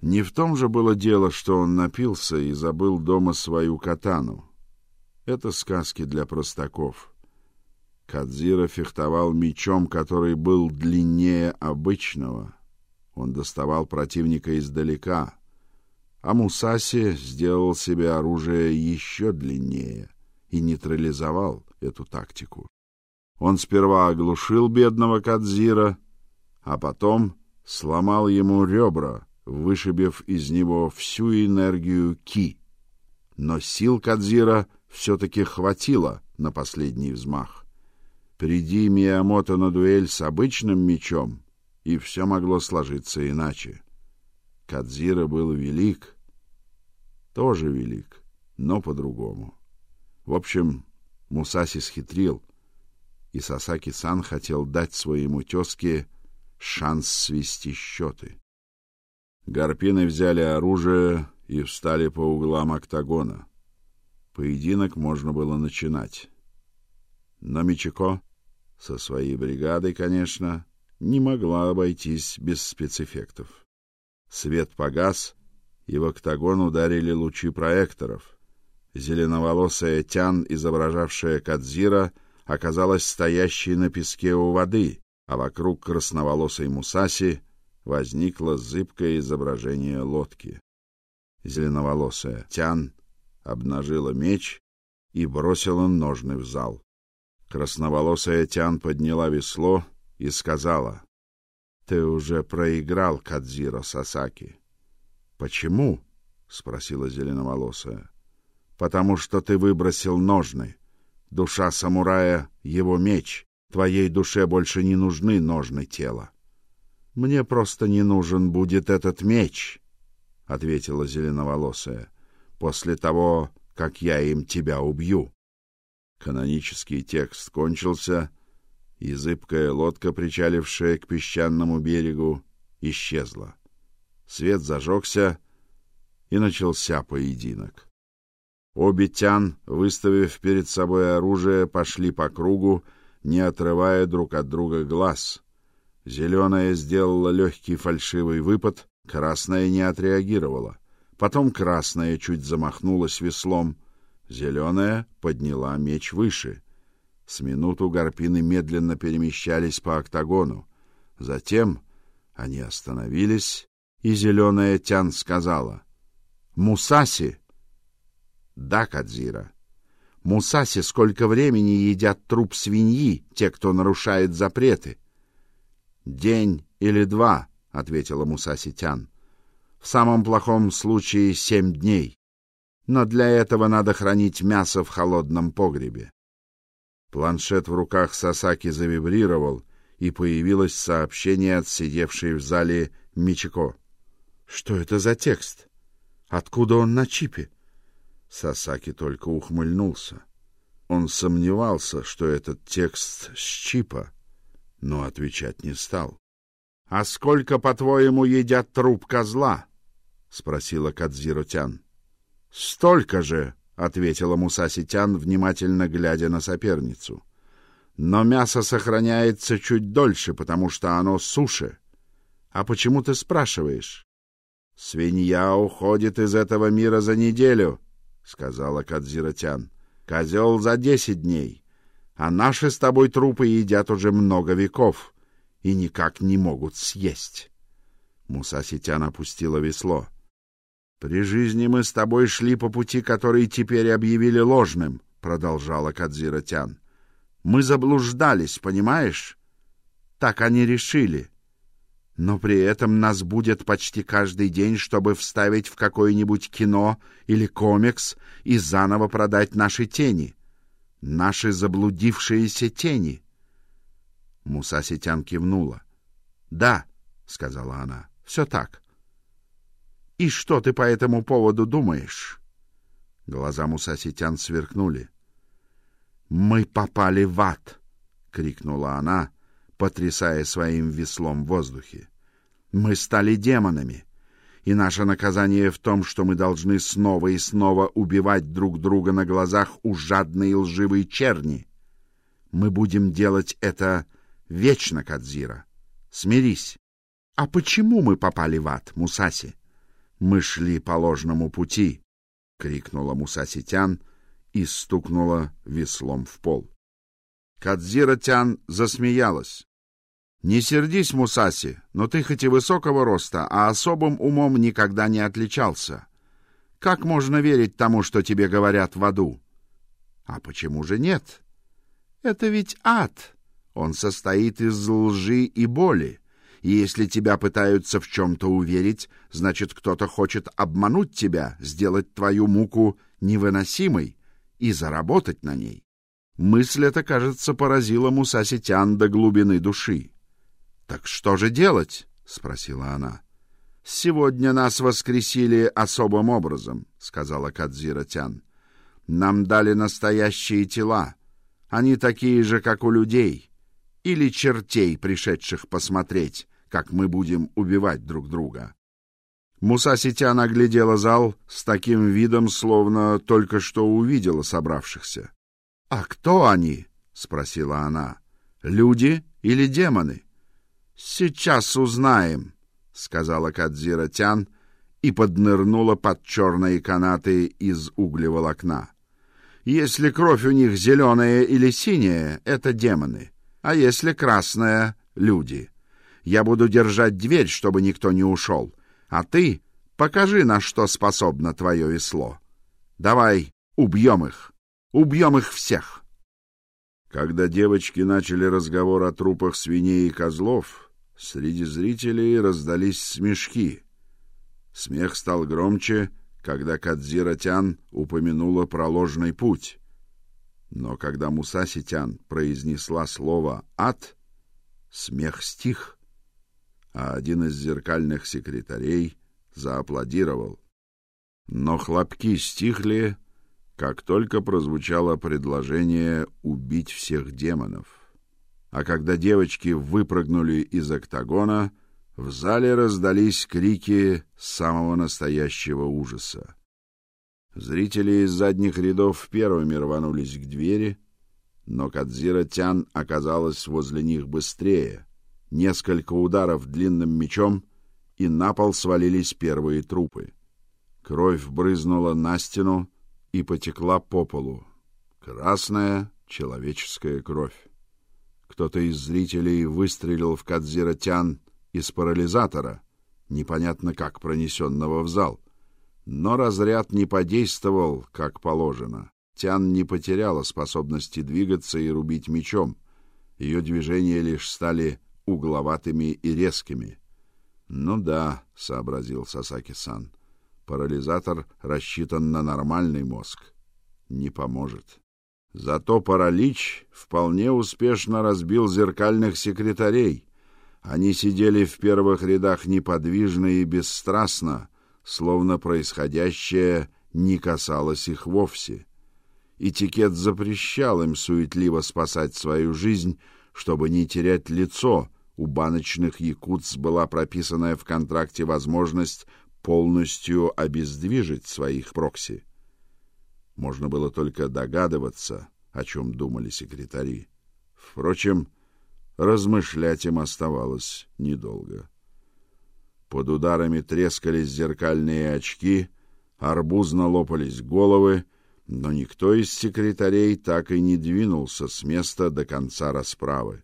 Не в том же было дело, что он напился и забыл дома свою катану. Это сказки для простаков. Кадзира фехтовал мечом, который был длиннее обычного. Он доставал противника издалека, а Мусаси сделал себе оружие еще длиннее и нейтрализовал эту тактику. Он сперва оглушил бедного Кадзира, а потом сломал ему ребра, вышибив из него всю энергию ки. Но сил Кадзира все таки хватило на последний взмах. Приди Миямото на дуэль с обычным мечом, и все могло сложиться иначе. Кадзира был велик, тоже велик, но по-другому. В общем, Мусаси схитрил, и Сасаки-сан хотел дать своему тёзке шанс свести счеты. Гарпины взяли оружие и встали по углам октагона. Поединок можно было начинать. Но Мичико со своей бригадой, конечно, не могла обойтись без спецэффектов. Свет погас, и в октагон ударили лучи проекторов. Зеленоволосая Тян, изображавшая Кадзира, оказалась стоящей на песке у воды, а вокруг красноволосой Мусаси возникло зыбкое изображение лодки. Зеленоволосая Тян обнажила меч и бросила ножны в зал. Красноволосая Тян подняла весло и сказала: "Ты уже проиграл, Кадзиро Сасаки". "Почему?" спросила зеленоволосая. "Потому что ты выбросил ножны. Душа самурая его меч. Твоей душе больше не нужны ножны тела". Мне просто не нужен будет этот меч, ответила зеленоволосая. После того, как я им тебя убью. Канонический текст кончился, и зыбкая лодка, причалившая к песчаному берегу, исчезла. Свет зажегся, и начался поединок. Обе тян, выставив перед собой оружие, пошли по кругу, не отрывая друг от друга глаз. Зеленая сделала легкий фальшивый выпад, красная не отреагировала. Потом красная чуть замахнулась веслом, зеленая подняла меч выше. С минуту гарпины медленно перемещались по октагону. Затем они остановились, и зеленая Тян сказала: "Мусаси". "Да, Кадзира". "Мусаси, сколько времени едят труп свиньи те, кто нарушает запреты?" "День или два", ответила Мусаси Тян. "В самом плохом случае семь дней. Но для этого надо хранить мясо в холодном погребе". Планшет в руках Сасаки завибрировал, и появилось сообщение от сидевшей в зале Мичико. Что это за текст? Откуда он на чипе? Сасаки только ухмыльнулся. Он сомневался, что этот текст с чипа, но отвечать не стал. А сколько, по-твоему, едят труп козла? спросила Кадзиро-тян. Столько же, ответила Мусаситян, внимательно глядя на соперницу. Но мясо сохраняется чуть дольше, потому что оно суше. А почему ты спрашиваешь? Свинья уходит из этого мира за неделю, сказала Кадзиратян. Козел за десять дней. А наши с тобой трупы едят уже много веков и никак не могут съесть. Мусаситян опустила весло. При жизни мы с тобой шли по пути, который теперь объявили ложным, продолжала Кадзира-тян. Мы заблуждались, понимаешь? Так они решили. Но при этом нас будет почти каждый день, чтобы вставить в какое-нибудь кино или комикс и заново продать наши тени. Наши заблудившиеся тени. Мусаситян кивнула. "Да", сказала она. «Все так. И что ты по этому поводу думаешь? Глаза Мусаситян сверкнули. Мы попали в ад, крикнула она, потрясая своим веслом в воздухе. Мы стали демонами, И наше наказание в том, что мы должны снова и снова убивать друг друга на глазах у жадной и лживой черни. Мы будем делать это вечно, Кадзира. Смирись. А почему мы попали в ад, Мусаси? Мы шли по ложному пути, крикнула Мусаси Тян и стукнула веслом в пол. Кадзира Тян засмеялась. Не сердись, Мусаси, но ты хоть и высокого роста, а особым умом никогда не отличался. Как можно верить тому, что тебе говорят в аду? А почему же нет? Это ведь ад. Он состоит из лжи и боли. И если тебя пытаются в чем-то уверить, значит, кто-то хочет обмануть тебя, сделать твою муку невыносимой и заработать на ней. Мысль эта, кажется, поразила Мусаси Тян до глубины души. Так что же делать? спросила она. Сегодня нас воскресили особым образом, сказала Кадзира Тян. Нам дали настоящие тела. Они такие же, как у людей, или чертей, пришедших посмотреть, как мы будем убивать друг друга. Муса Ситян оглядела зал с таким видом, словно только что увидела собравшихся. «А кто они?» — спросила она. «Люди или демоны?» Сейчас узнаем, сказала Кадзира Тян и поднырнула под черные канаты из углеволокна. Если кровь у них зеленая или синяя это демоны, а если красная люди. Я буду держать дверь, чтобы никто не ушел, а ты покажи, на что способно твое весло. Давай, убьем их. Убьем их всех. Когда девочки начали разговор о трупах свиней и козлов, Среди зрителей раздались смешки. Смех стал громче, когда Кадзира-тян упомянула про ложный путь. Но когда Мусаси-тян произнесла слово «ад», смех стих, а один из зеркальных секретарей зааплодировал. Но хлопки стихли, как только прозвучало предложение убить всех демонов а когда девочки выпрыгнули из октагона, в зале раздались крики самого настоящего ужаса. Зрители из задних рядов первыми рванулись к двери, но Кадзира Тян оказалась возле них быстрее. Несколько ударов длинным мечом, и на пол свалились первые трупы. Кровь брызнула на стену и потекла по полу. Красная человеческая кровь. Кто-то из зрителей выстрелил в Кадзира Тян из парализатора, непонятно как пронесенного в зал. Но разряд не подействовал, как положено. Тян не потеряла способности двигаться и рубить мечом. Ее движения лишь стали угловатыми и резкими. Ну да, сообразил Сасаки-сан. Парализатор рассчитан на нормальный мозг. Не поможет. Зато паралич вполне успешно разбил зеркальных секретарей. Они сидели в первых рядах неподвижно и бесстрастно, словно происходящее не касалось их вовсе. Этикет запрещал им суетливо спасать свою жизнь, чтобы не терять лицо. У баночных якутс была прописанная в контракте возможность полностью обездвижить своих прокси. Можно было только догадываться, о чем думали секретари. Впрочем, размышлять им оставалось недолго. Под ударами трескались зеркальные очки, арбузно лопались головы, но никто из секретарей так и не двинулся с места до конца расправы.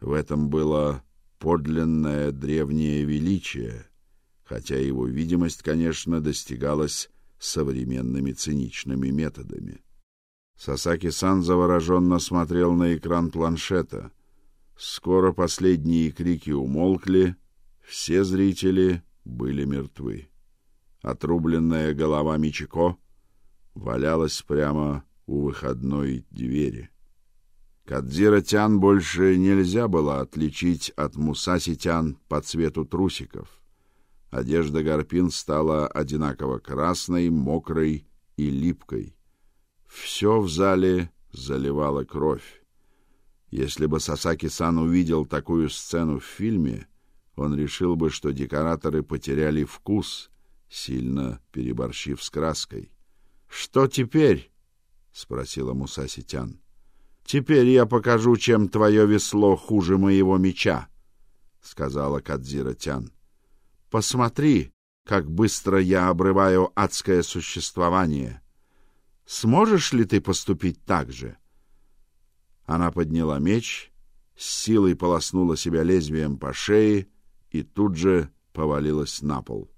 В этом было подлинное древнее величие, хотя его видимость, конечно, достигалась современными циничными методами. Сасаки-сан завороженно смотрел на экран планшета. Скоро последние крики умолкли, все зрители были мертвы. Отрубленная голова Мичико валялась прямо у выходной двери. Кадзира-тян больше нельзя было отличить от Мусаси-тян по цвету трусиков. Одежда Гарпин стала одинаково красной, мокрой и липкой. Все в зале заливало кровь. Если бы Сасаки-сан увидел такую сцену в фильме, он решил бы, что декораторы потеряли вкус, сильно переборщив с краской. Что теперь? спросила Мусаситян. Теперь я покажу, чем твое весло хуже моего меча, сказала Кадзира Тян. Посмотри, как быстро я обрываю адское существование. Сможешь ли ты поступить так же? Она подняла меч, с силой полоснула себя лезвием по шее и тут же повалилась на пол.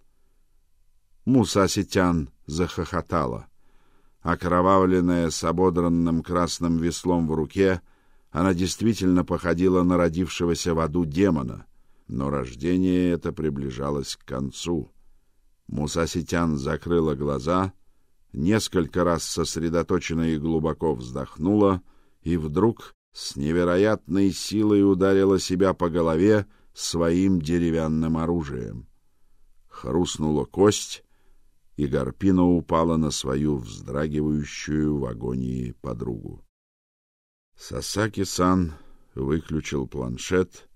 Мусаситян захохотала. Окровавленная с ободранным красным веслом в руке, она действительно походила на родившегося в аду демона, но рождение это приближалось к концу. Мусаситян закрыла глаза, несколько раз сосредоточенно и глубоко вздохнула и вдруг с невероятной силой ударила себя по голове своим деревянным оружием. Хрустнула кость, и Гарпина упала на свою вздрагивающую в агонии подругу. Сасаки-сан выключил планшет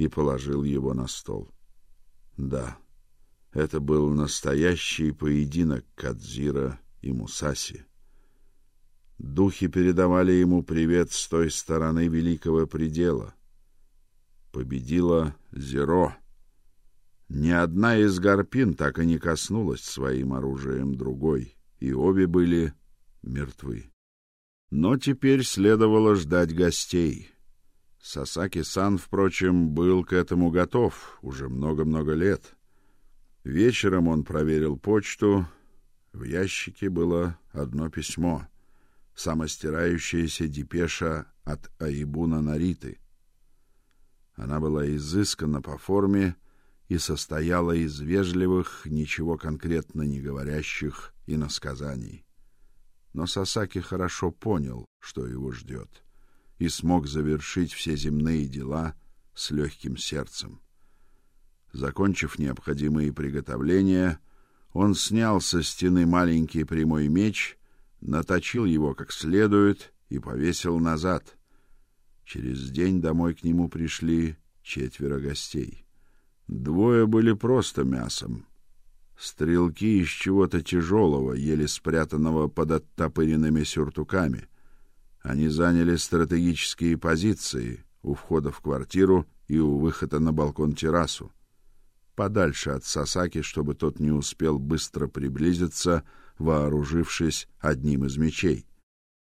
и положил его на стол. Да, это был настоящий поединок Кадзира и Мусаси. Духи передавали ему привет с той стороны великого предела. Победила Зеро — ни одна из гарпин так и не коснулась своим оружием другой, и обе были мертвы. Но теперь следовало ждать гостей. Сасаки-сан, впрочем, был к этому готов уже много-много лет. Вечером он проверил почту. В ящике было одно письмо, самостирающаяся депеша от Аибуна Нариты. Она была изыскана по форме и состояла из вежливых, ничего конкретно не говорящих иносказаний. Но Сасаки хорошо понял, что его ждет, и смог завершить все земные дела с легким сердцем. Закончив необходимые приготовления, он снял со стены маленький прямой меч, наточил его как следует и повесил назад. Через день домой к нему пришли четверо гостей. Двое были просто мясом. Стрелки из чего-то тяжелого, еле спрятанного под оттопыренными сюртуками. Они заняли стратегические позиции у входа в квартиру и у выхода на балкон-террасу. Подальше от Сасаки, чтобы тот не успел быстро приблизиться, вооружившись одним из мечей.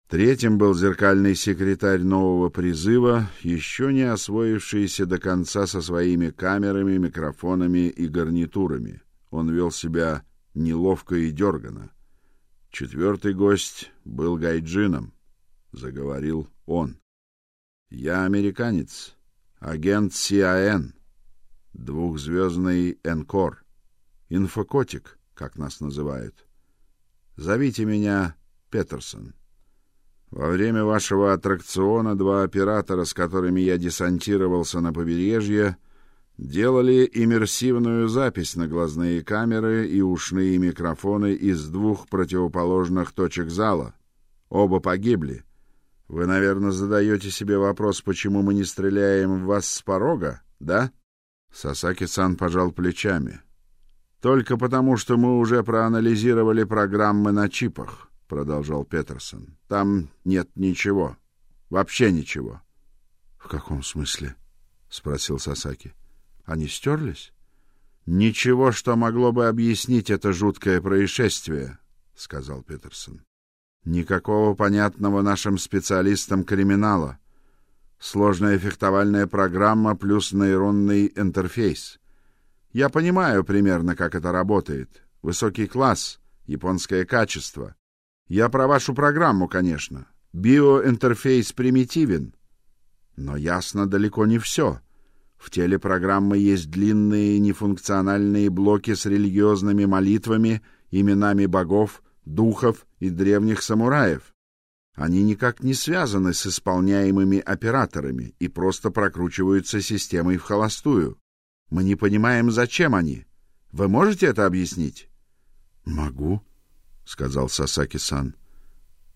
Третьим был зеркальный секретарь нового призыва, еще не освоившийся до конца со своими камерами, микрофонами и гарнитурами. Он вел себя неловко и дергано. Четвертый гость был гайджином, заговорил он. Я американец, агент СИАН, двухзвездный Энкор, инфокотик, как нас называют. Зовите меня Петерсон. Во время вашего аттракциона два оператора, с которыми я десантировался на побережье, делали иммерсивную запись на глазные камеры и ушные микрофоны из двух противоположных точек зала. Оба погибли. Вы, наверное, задаете себе вопрос, почему мы не стреляем в вас с порога, да? Сасаки-сан пожал плечами. Только потому, что мы уже проанализировали программы на чипах продолжал Петерсон. Там нет ничего. Вообще ничего. В каком смысле? спросил Сасаки. Они стерлись? Ничего, что могло бы объяснить это жуткое происшествие, сказал Петерсон. Никакого понятного нашим специалистам криминала. Сложная фехтовальная программа плюс нейронный интерфейс. Я понимаю примерно, как это работает. Высокий класс, японское качество. Я про вашу программу, конечно. Биоинтерфейс примитивен. Но ясно далеко не все. В теле программы есть длинные нефункциональные блоки с религиозными молитвами, именами богов, духов и древних самураев. Они никак не связаны с исполняемыми операторами и просто прокручиваются системой в холостую. Мы не понимаем, зачем они. Вы можете это объяснить? Могу, сказал Сасаки-сан.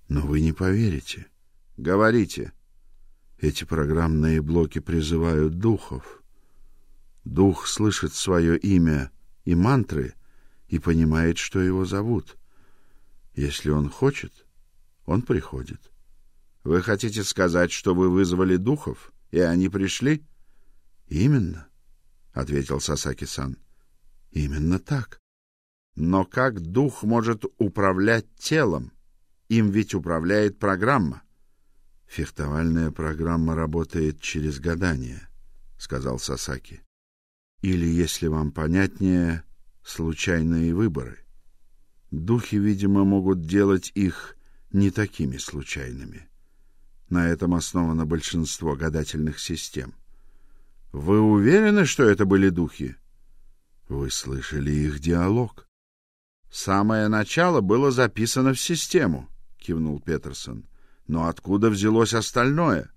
Но вы не поверите. Говорите. Эти программные блоки призывают духов. Дух слышит свое имя и мантры и понимает, что его зовут. Если он хочет, он приходит. Вы хотите сказать, что вы вызвали духов, и они пришли? Именно, ответил Сасаки-сан. Именно так. Но как дух может управлять телом? Им ведь управляет программа. Фехтовальная программа работает через гадание, сказал Сасаки. Или, если вам понятнее, случайные выборы. Духи, видимо, могут делать их не такими случайными. На этом основано большинство гадательных систем. Вы уверены, что это были духи? Вы слышали их диалог? Самое начало было записано в систему, кивнул Петерсон. Но откуда взялось остальное?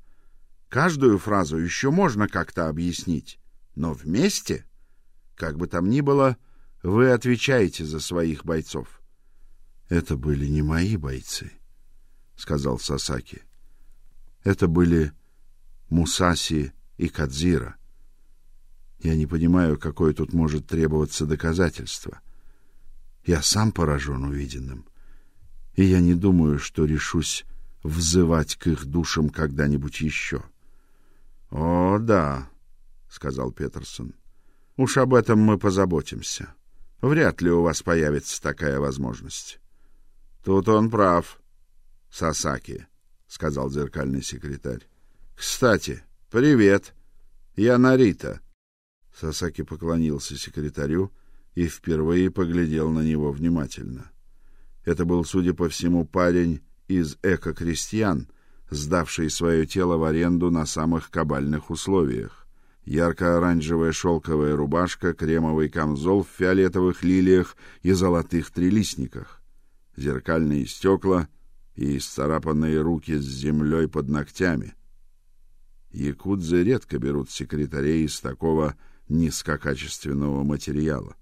Каждую фразу еще можно как-то объяснить, но вместе, как бы там ни было, вы отвечаете за своих бойцов. Это были не мои бойцы, сказал Сасаки. Это были Мусаси и Кадзира. Я не понимаю, какое тут может требоваться доказательство. Я сам поражен увиденным, и я не думаю, что решусь взывать к их душам когда-нибудь еще. — О, да, — сказал Петерсон. — Уж об этом мы позаботимся. Вряд ли у вас появится такая возможность. — Тут он прав, Сасаки, — сказал зеркальный секретарь. — Кстати, привет. Я Нарита. Сасаки поклонился секретарю и впервые поглядел на него внимательно. Это был, судя по всему, парень из эко-крестьян, сдавший свое тело в аренду на самых кабальных условиях. Ярко-оранжевая шелковая рубашка, кремовый камзол в фиолетовых лилиях и золотых трилистниках, зеркальные стекла и исцарапанные руки с землей под ногтями. Якудзы редко берут секретарей из такого низкокачественного материала.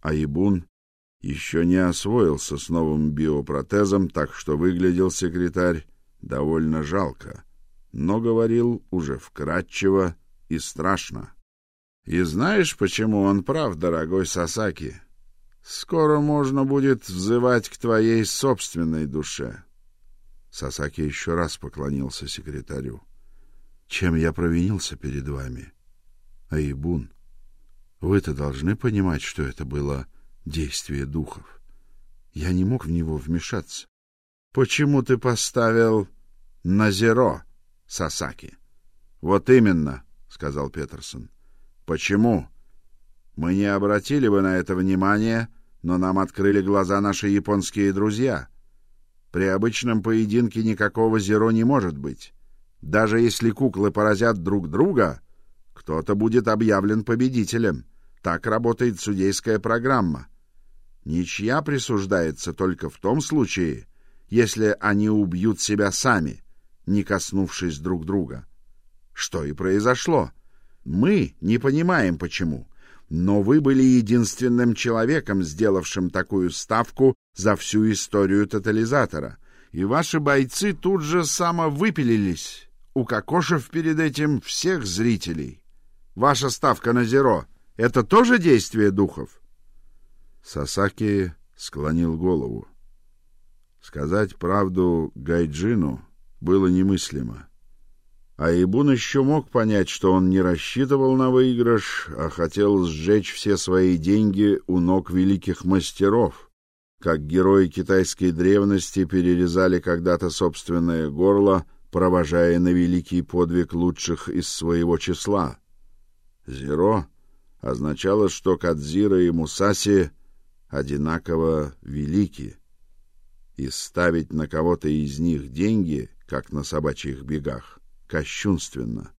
А Ибун еще не освоился с новым биопротезом, так что выглядел секретарь довольно жалко, но говорил уже вкратчиво и страшно. И знаешь, почему он прав, дорогой Сасаки? Скоро можно будет взывать к твоей собственной душе. Сасаки еще раз поклонился секретарю. Чем я провинился перед вами? Айбун, вы-то должны понимать, что это было действие духов. Я не мог в него вмешаться. Почему ты поставил на зеро, Сасаки? Вот именно, сказал Петерсон. Почему? Мы не обратили бы на это внимания, но нам открыли глаза наши японские друзья. При обычном поединке никакого зеро не может быть. Даже если куклы поразят друг друга, кто-то будет объявлен победителем. Так работает судейская программа. Ничья присуждается только в том случае, если они убьют себя сами, не коснувшись друг друга. Что и произошло. Мы не понимаем почему, но вы были единственным человеком, сделавшим такую ставку за всю историю тотализатора, и ваши бойцы тут же самовыпилились, укокошив перед этим всех зрителей. Ваша ставка на зеро — это тоже действие духов? Сасаки склонил голову. Сказать правду Гайджину было немыслимо. А Ибун еще мог понять, что он не рассчитывал на выигрыш, а хотел сжечь все свои деньги у ног великих мастеров, как герои китайской древности перерезали когда-то собственное горло, провожая на великий подвиг лучших из своего числа. Зеро означало, что Кадзира и Мусаси одинаково велики, и ставить на кого-то из них деньги, как на собачьих бегах, кощунственно.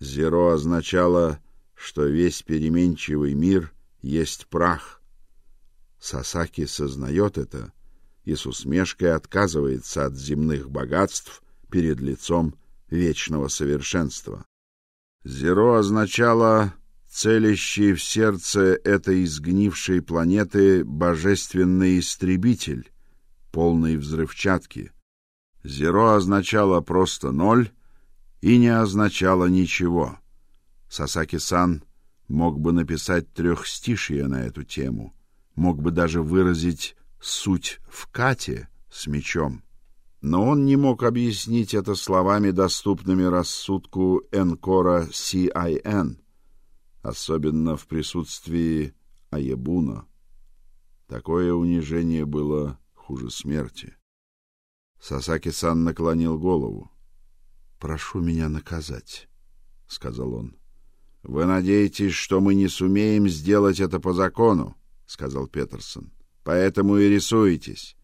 Зеро означало, что весь переменчивый мир есть прах. Сасаки сознает это и с усмешкой отказывается от земных богатств перед лицом вечного совершенства. Зеро означало целящий в сердце этой изгнившей планеты божественный истребитель, полный взрывчатки. Зеро означало просто ноль и не означало ничего. Сасаки-сан мог бы написать трехстишие на эту тему, мог бы даже выразить суть в кате с мечом. Но он не мог объяснить это словами, доступными рассудку Энкора CIN, особенно в присутствии Аебуна. Такое унижение было хуже смерти. Сасаки-сан наклонил голову. «Прошу меня наказать», — сказал он. «Вы надеетесь, что мы не сумеем сделать это по закону?» — сказал Петерсон. «Поэтому и рисуетесь.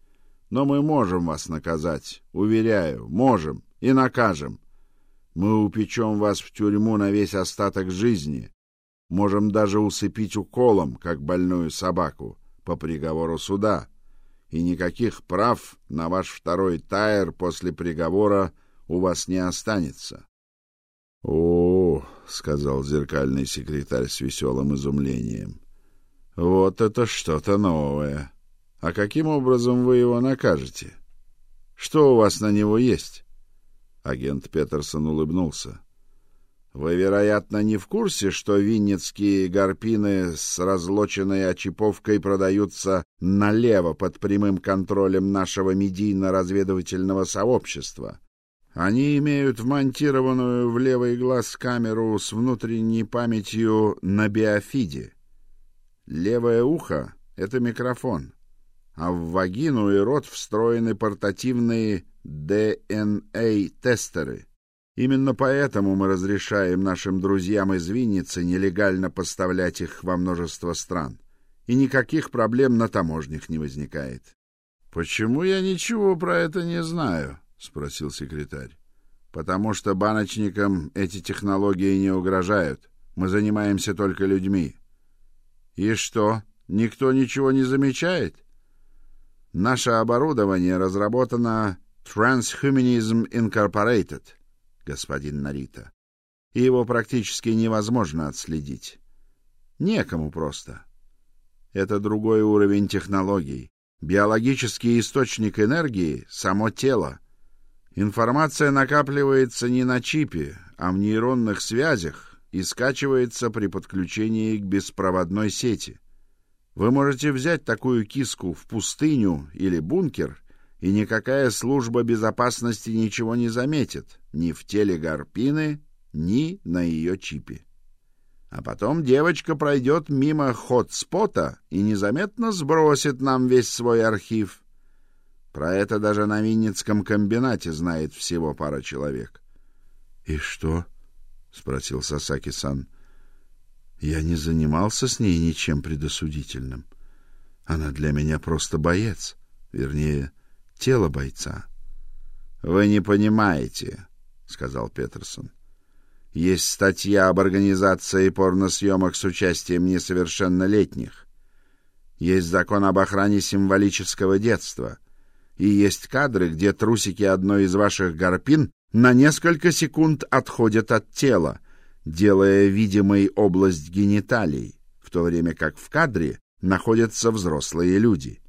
Но мы можем вас наказать, уверяю, можем и накажем. Мы упечем вас в тюрьму на весь остаток жизни. Можем даже усыпить уколом, как больную собаку, по приговору суда. И никаких прав на ваш второй тайр после приговора у вас не останется. — О, — сказал зеркальный секретарь с веселым изумлением, — вот это что-то новое. А каким образом вы его накажете? Что у вас на него есть? Агент Петерсон улыбнулся. Вы, вероятно, не в курсе, что винницкие гарпины с разлоченной очиповкой продаются налево под прямым контролем нашего медийно-разведывательного сообщества. Они имеют вмонтированную в левый глаз камеру с внутренней памятью на биофиде. Левое ухо — это микрофон а в вагину и рот встроены портативные ДНА-тестеры. Именно поэтому мы разрешаем нашим друзьям из Винницы нелегально поставлять их во множество стран. И никаких проблем на таможнях не возникает. Почему я ничего про это не знаю, спросил секретарь. Потому что баночникам эти технологии не угрожают. Мы занимаемся только людьми. И что? Никто ничего не замечает? Наше оборудование разработано Transhumanism Incorporated, господин Нарита. И его практически невозможно отследить. Некому просто. Это другой уровень технологий. Биологический источник энергии — само тело. Информация накапливается не на чипе, а в нейронных связях и скачивается при подключении к беспроводной сети — вы можете взять такую киску в пустыню или бункер, и никакая служба безопасности ничего не заметит ни в теле Гарпины, ни на ее чипе. А потом девочка пройдет мимо хот-спота и незаметно сбросит нам весь свой архив. Про это даже на Винницком комбинате знает всего пара человек. — И что? — спросил Сасаки-сан. — я не занимался с ней ничем предосудительным. Она для меня просто боец, вернее, тело бойца. Вы не понимаете, сказал Петерсон. Есть статья об организации порносъемок с участием несовершеннолетних. Есть закон об охране символического детства. И есть кадры, где трусики одной из ваших гарпин на несколько секунд отходят от тела, делая видимой область гениталий, в то время как в кадре находятся взрослые люди.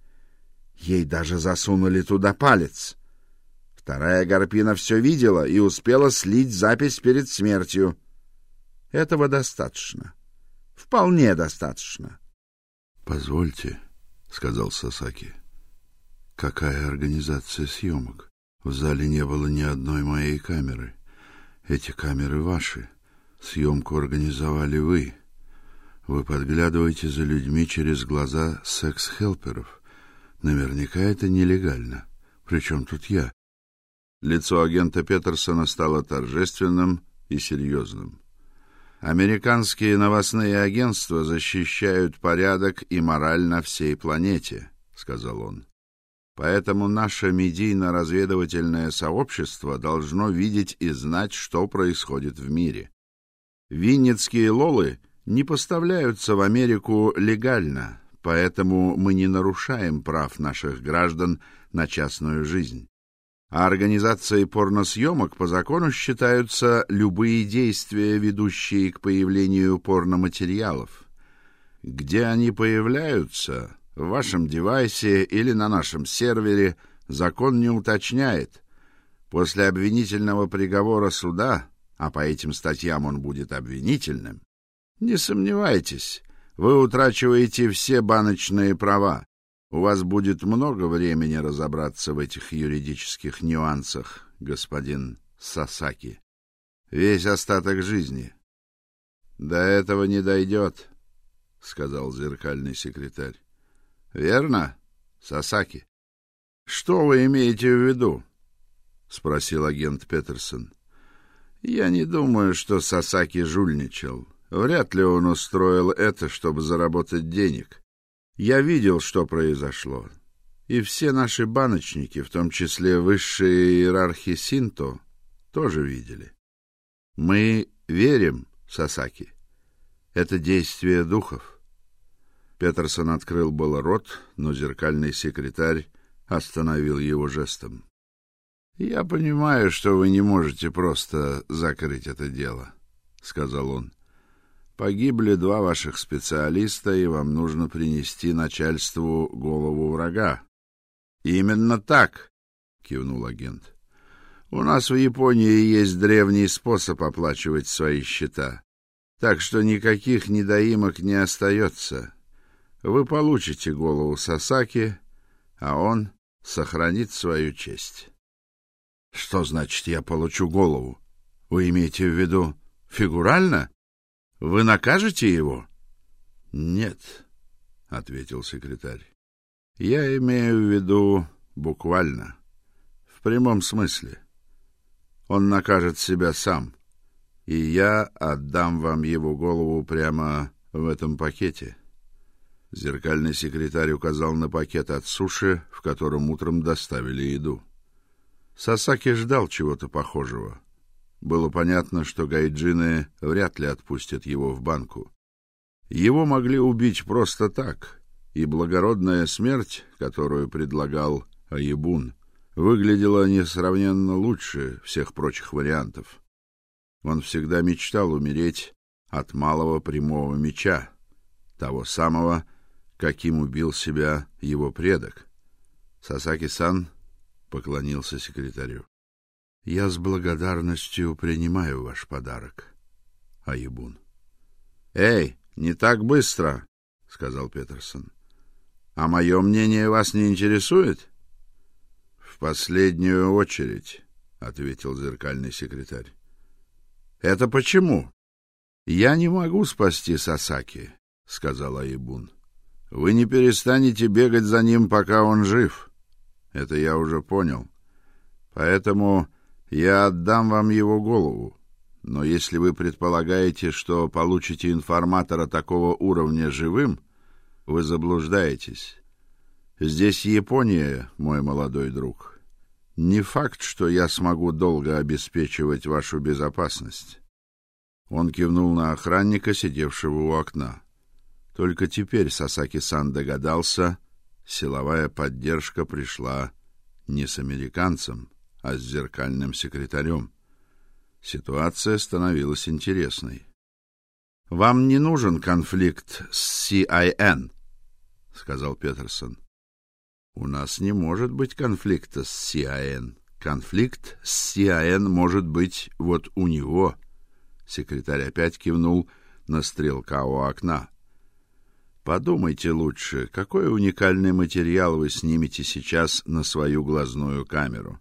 Ей даже засунули туда палец. Вторая Гарпина все видела и успела слить запись перед смертью. Этого достаточно. Вполне достаточно. — Позвольте, — сказал Сасаки. — Какая организация съемок? В зале не было ни одной моей камеры. Эти камеры ваши. — Съемку организовали вы. Вы подглядываете за людьми через глаза секс-хелперов. Наверняка это нелегально. Причем тут я? Лицо агента Петерсона стало торжественным и серьезным. Американские новостные агентства защищают порядок и мораль на всей планете, сказал он. Поэтому наше медийно-разведывательное сообщество должно видеть и знать, что происходит в мире. Винницкие лолы не поставляются в Америку легально, поэтому мы не нарушаем прав наших граждан на частную жизнь. А организацией порносъемок по закону считаются любые действия, ведущие к появлению порноматериалов. Где они появляются, в вашем девайсе или на нашем сервере, закон не уточняет. После обвинительного приговора суда а по этим статьям он будет обвинительным, Не сомневайтесь, вы утрачиваете все баночные права. У вас будет много времени разобраться в этих юридических нюансах, господин Сасаки. Весь остаток жизни. До этого не дойдет, — сказал зеркальный секретарь. — Верно, Сасаки? — Что вы имеете в виду? — спросил агент Петерсон. — Я не думаю, что Сасаки жульничал. Вряд ли он устроил это, чтобы заработать денег. Я видел, что произошло. И все наши баночники, в том числе высшие иерархи Синто, тоже видели. Мы верим, Сасаки. Это действие духов. Петерсон открыл было рот, но зеркальный секретарь остановил его жестом. Я понимаю, что вы не можете просто закрыть это дело, сказал он. Погибли два ваших специалиста, и вам нужно принести начальству голову врага. Именно так, кивнул агент. У нас в Японии есть древний способ оплачивать свои счета. Так что никаких недоимок не остается. Вы получите голову Сасаки, а он сохранит свою честь. Что значит я получу голову? Вы имеете в виду фигурально? Вы накажете его? Нет, ответил секретарь. Я имею в виду буквально, в прямом смысле. Он накажет себя сам, и я отдам вам его голову прямо в этом пакете. Зеркальный секретарь указал на пакет от суши, в котором утром доставили еду. Сасаки ждал чего-то похожего. Было понятно, что гайджины вряд ли отпустят его в банку. Его могли убить просто так, и благородная смерть, которую предлагал Аебун, выглядела несравненно лучше всех прочих вариантов. Он всегда мечтал умереть от малого прямого меча, того самого, каким убил себя его предок. Сасаки-сан поклонился секретарю. Я с благодарностью принимаю ваш подарок, Аибун. Эй, не так быстро, сказал Петерсон. А мое мнение вас не интересует? В последнюю очередь, ответил зеркальный секретарь. Это почему? Я не могу спасти Сасаки, сказал Аибун. Вы не перестанете бегать за ним, пока он жив. Это я уже понял. Поэтому я отдам вам его голову. Но если вы предполагаете, что получите информатора такого уровня живым, вы заблуждаетесь. Здесь Япония, мой молодой друг. Не факт, что я смогу долго обеспечивать вашу безопасность. Он кивнул на охранника, сидевшего у окна. Только теперь Сасаки-сан догадался, силовая поддержка пришла не с американцем, а с зеркальным секретарем. Ситуация становилась интересной. Вам не нужен конфликт с CIN, сказал Петерсон. У нас не может быть конфликта с CIN. Конфликт с CIN может быть вот у него. Секретарь опять кивнул на стрелка у окна. Подумайте лучше, какой уникальный материал вы снимете сейчас на свою глазную камеру.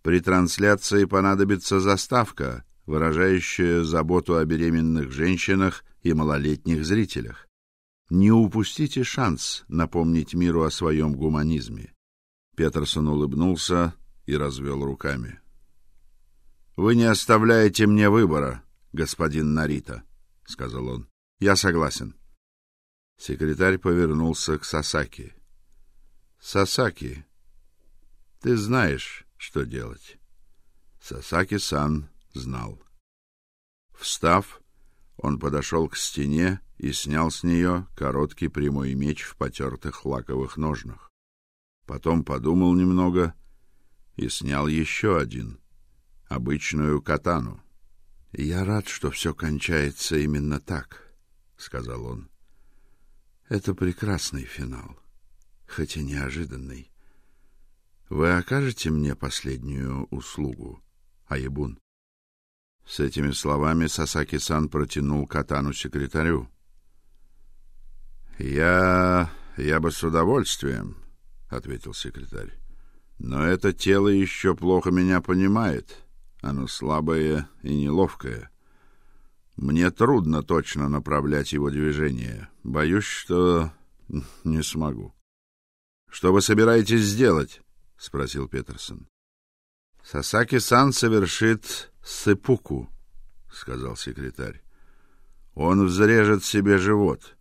При трансляции понадобится заставка, выражающая заботу о беременных женщинах и малолетних зрителях. Не упустите шанс напомнить миру о своем гуманизме. Петерсон улыбнулся и развел руками. Вы не оставляете мне выбора, господин Нарита, сказал он. Я согласен. Секретарь повернулся к Сасаки. Сасаки, ты знаешь, что делать. Сасаки-сан знал. Встав, он подошел к стене и снял с нее короткий прямой меч в потертых лаковых ножнах. Потом подумал немного и снял еще один, обычную катану. Я рад, что все кончается именно так, сказал он. Это прекрасный финал, хоть и неожиданный. Вы окажете мне последнюю услугу, Аебун? С этими словами Сасаки-сан протянул катану секретарю. Я я бы с удовольствием, ответил секретарь. Но это тело еще плохо меня понимает. Оно слабое и неловкое. Мне трудно точно направлять его движения. Боюсь, что не смогу. Что вы собираетесь сделать? спросил Петерсон. Сасаки-сан совершит сыпуку, сказал секретарь. Он взрежет себе живот.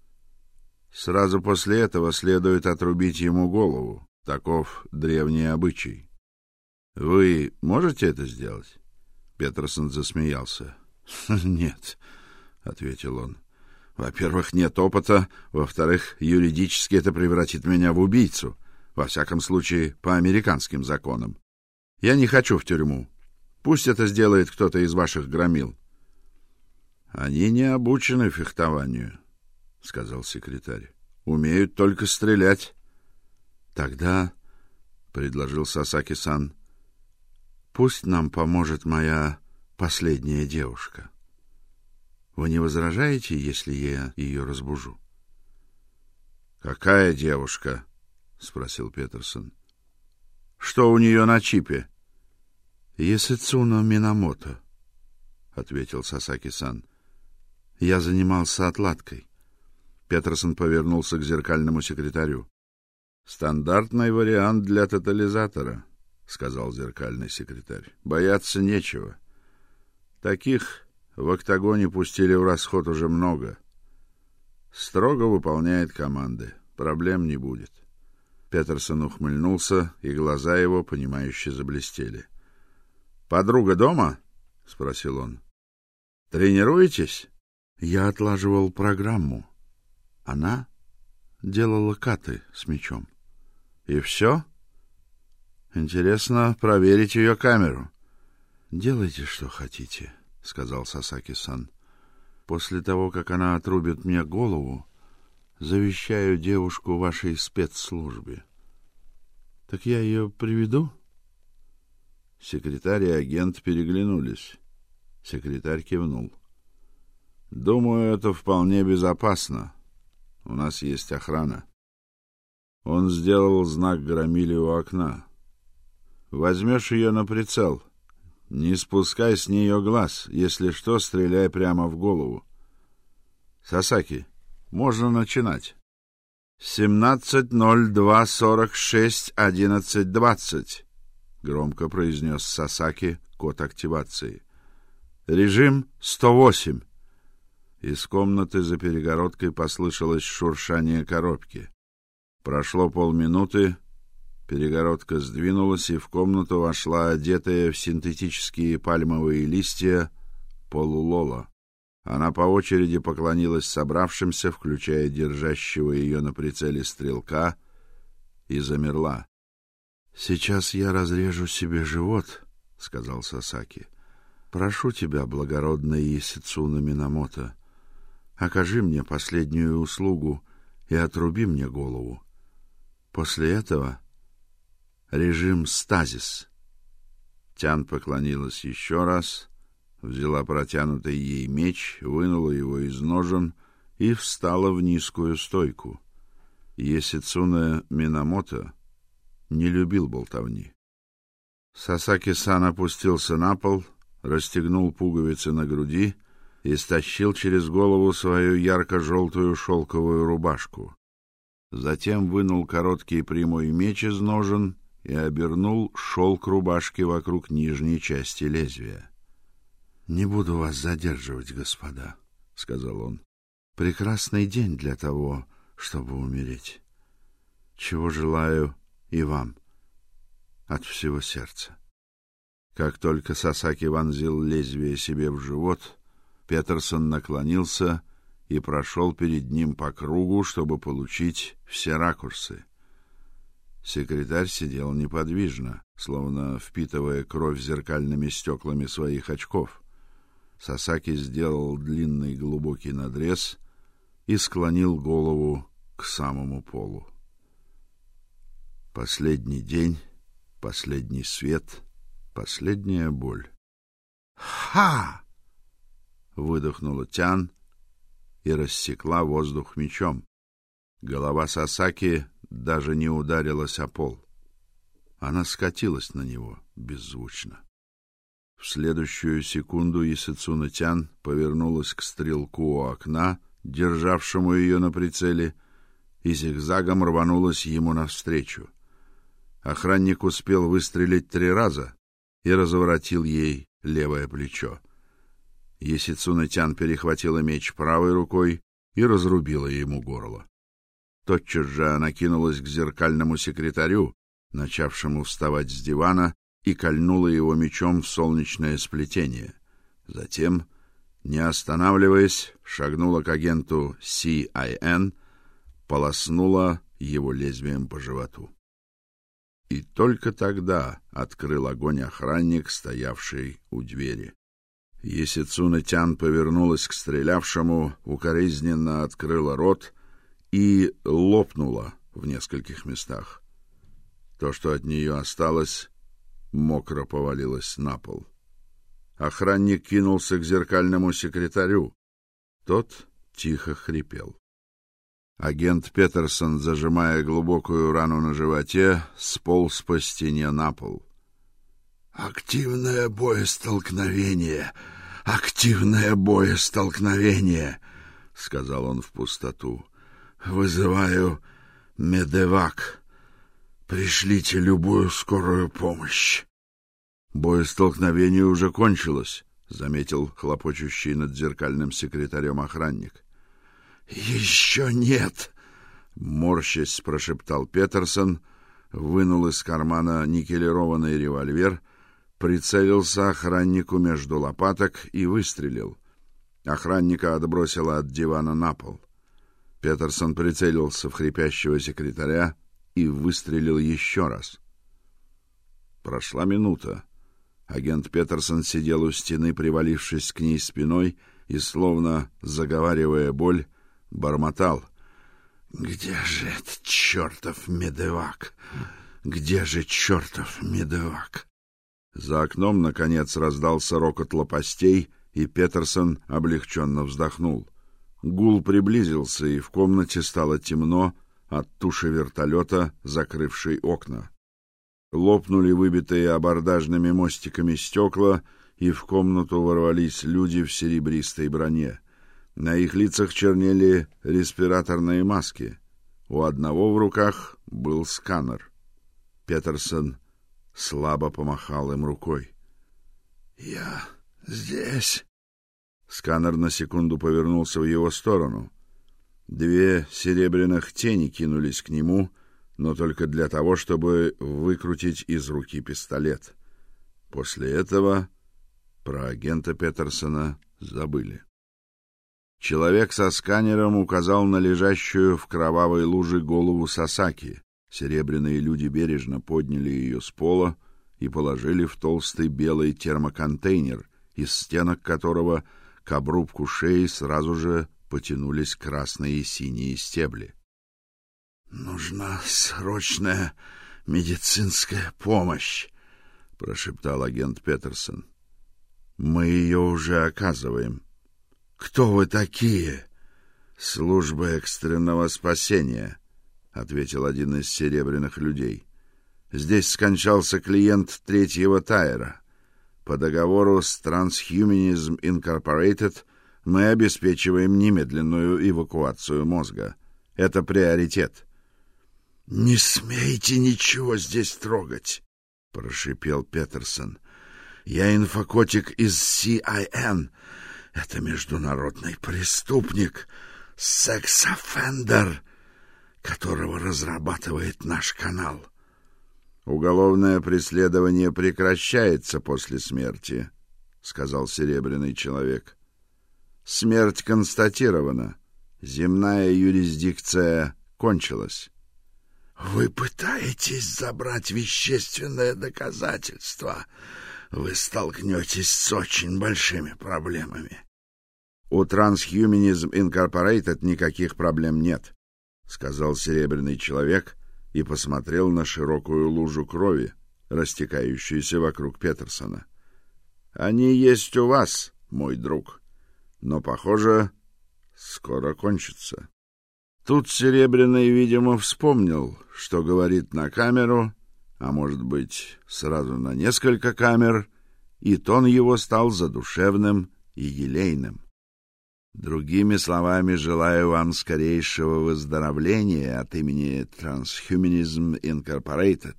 Сразу после этого следует отрубить ему голову. Таков древний обычай. Вы можете это сделать? Петерсон засмеялся. Нет, ответил он. Во-первых, нет опыта, во-вторых, юридически это превратит меня в убийцу, во всяком случае, по американским законам. Я не хочу в тюрьму. Пусть это сделает кто-то из ваших громил. Они не обучены фехтованию, сказал секретарь. Умеют только стрелять. Тогда, предложил Сасаки-сан, пусть нам поможет моя последняя девушка. Вы не возражаете, если я ее разбужу? Какая девушка? спросил Петерсон. Что у нее на чипе? Есицуно Минамото, ответил Сасаки-сан. Я занимался отладкой. Петерсон повернулся к зеркальному секретарю. Стандартный вариант для тотализатора, сказал зеркальный секретарь. Бояться нечего. Таких в октагоне пустили в расход уже много. Строго выполняет команды. Проблем не будет. Петерсон ухмыльнулся, и глаза его понимающе заблестели. Подруга дома? спросил он. Тренируетесь? Я отлаживал программу. Она делала каты с мечом. И все? Интересно проверить ее камеру. Делайте, что хотите, сказал Сасаки-сан. После того, как она отрубит мне голову, завещаю девушку вашей спецслужбе. Так я ее приведу? Секретарь и агент переглянулись. Секретарь кивнул. Думаю, это вполне безопасно. У нас есть охрана. Он сделал знак громиле у окна. Возьмешь ее на прицел. Не спускай с нее глаз. Если что, стреляй прямо в голову. Сасаки, можно начинать. Семнадцать ноль два сорок шесть одиннадцать двадцать громко произнес Сасаки код активации. Режим 108. Из комнаты за перегородкой послышалось шуршание коробки. Прошло полминуты, перегородка сдвинулась, и в комнату вошла одетая в синтетические пальмовые листья полулола. Она по очереди поклонилась собравшимся, включая держащего ее на прицеле стрелка, и замерла. Сейчас я разрежу себе живот, сказал Сасаки. Прошу тебя, благородный Исицуна Минамото, окажи мне последнюю услугу и отруби мне голову. После этого режим стазис. Тян поклонилась еще раз, взяла протянутый ей меч, вынула его из ножен и встала в низкую стойку. Есицуна Минамото не любил болтовни. Сасаки-сан опустился на пол, расстегнул пуговицы на груди и стащил через голову свою ярко желтую шелковую рубашку. Затем вынул короткий прямой меч из ножен и обернул шелк рубашки вокруг нижней части лезвия. Не буду вас задерживать, господа, сказал он. Прекрасный день для того, чтобы умереть. Чего желаю и вам от всего сердца. Как только Сасаки вонзил лезвие себе в живот, Петерсон наклонился и прошел перед ним по кругу, чтобы получить все ракурсы. Секретарь сидел неподвижно, словно впитывая кровь зеркальными стеклами своих очков. Сасаки сделал длинный глубокий надрез и склонил голову к самому полу. Последний день, последний свет, последняя боль. Ха! выдохнула Тян и рассекла воздух мечом. Голова Сасаки даже не ударилась о пол. Она скатилась на него беззвучно. В следующую секунду Исицуна Тян повернулась к стрелку у окна, державшему ее на прицеле, и зигзагом рванулась ему навстречу. Охранник успел выстрелить три раза и разворотил ей левое плечо. Есицуна Тян перехватила меч правой рукой и разрубила ему горло. Тотчас же она кинулась к зеркальному секретарю, начавшему вставать с дивана, и кольнула его мечом в солнечное сплетение. Затем, не останавливаясь, шагнула к агенту CIN, полоснула его лезвием по животу. И только тогда открыл огонь охранник, стоявший у двери. Есицуна Тян повернулась к стрелявшему, укоризненно открыла рот и лопнула в нескольких местах. То, что от нее осталось, мокро повалилось на пол. Охранник кинулся к зеркальному секретарю. Тот тихо хрипел. Агент Петерсон, зажимая глубокую рану на животе, сполз по стене на пол. Активное боестолкновение. Активное боестолкновение, сказал он в пустоту. Вызываю медевак. Пришлите любую скорую помощь. Боестолкновение уже кончилось, заметил хлопочущий над зеркальным секретарем охранник. Еще нет, морщась прошептал Петерсон, вынул из кармана никелированный револьвер прицелился охраннику между лопаток и выстрелил. Охранника отбросило от дивана на пол. Петерсон прицелился в хрипящего секретаря и выстрелил еще раз. Прошла минута. Агент Петерсон сидел у стены, привалившись к ней спиной и словно заговаривая боль, бормотал: "Где же этот чертов медевак? Где же чертов медевак?" За окном наконец раздался рокот лопастей, и Петерсон облегченно вздохнул. Гул приблизился, и в комнате стало темно от туши вертолета, закрывшей окна. Лопнули выбитые абордажными мостиками стекла, и в комнату ворвались люди в серебристой броне. На их лицах чернели респираторные маски. У одного в руках был сканер. Петерсон слабо помахал им рукой. Я здесь. Сканер на секунду повернулся в его сторону. Две серебряных тени кинулись к нему, но только для того, чтобы выкрутить из руки пистолет. После этого про агента Петерсона забыли. Человек со сканером указал на лежащую в кровавой луже голову Сасаки. Серебряные люди бережно подняли ее с пола и положили в толстый белый термоконтейнер, из стенок которого к обрубку шеи сразу же потянулись красные и синие стебли. Нужна срочная медицинская помощь, прошептал агент Петерсон. Мы ее уже оказываем. Кто вы такие? Служба экстренного спасения ответил один из серебряных людей. Здесь скончался клиент третьего тайра. По договору с Transhumanism Incorporated мы обеспечиваем немедленную эвакуацию мозга. Это приоритет. Не смейте ничего здесь трогать, прошипел Петерсон. Я инфокотик из CIN. Это международный преступник, секс-офендер которого разрабатывает наш канал. Уголовное преследование прекращается после смерти, сказал серебряный человек. Смерть констатирована. Земная юрисдикция кончилась. Вы пытаетесь забрать вещественное доказательство. Вы столкнетесь с очень большими проблемами. У Transhumanism Incorporated никаких проблем нет сказал серебряный человек и посмотрел на широкую лужу крови, растекающуюся вокруг Петерсона. Они есть у вас, мой друг. но, похоже, скоро кончится. Тут Серебряный, видимо, вспомнил, что говорит на камеру, а может быть, сразу на несколько камер, и тон его стал задушевным и елейным. Другими словами, желаю вам скорейшего выздоровления от имени Transhumanism Incorporated.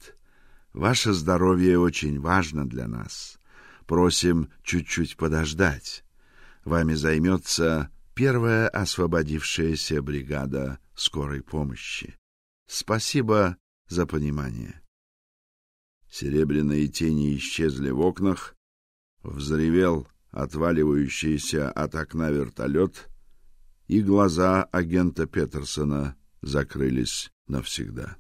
Ваше здоровье очень важно для нас. Просим чуть-чуть подождать. Вами займется первая освободившаяся бригада скорой помощи. Спасибо за понимание. Серебряные тени исчезли в окнах, взревел отваливающийся от окна вертолет, и глаза агента Петерсона закрылись навсегда.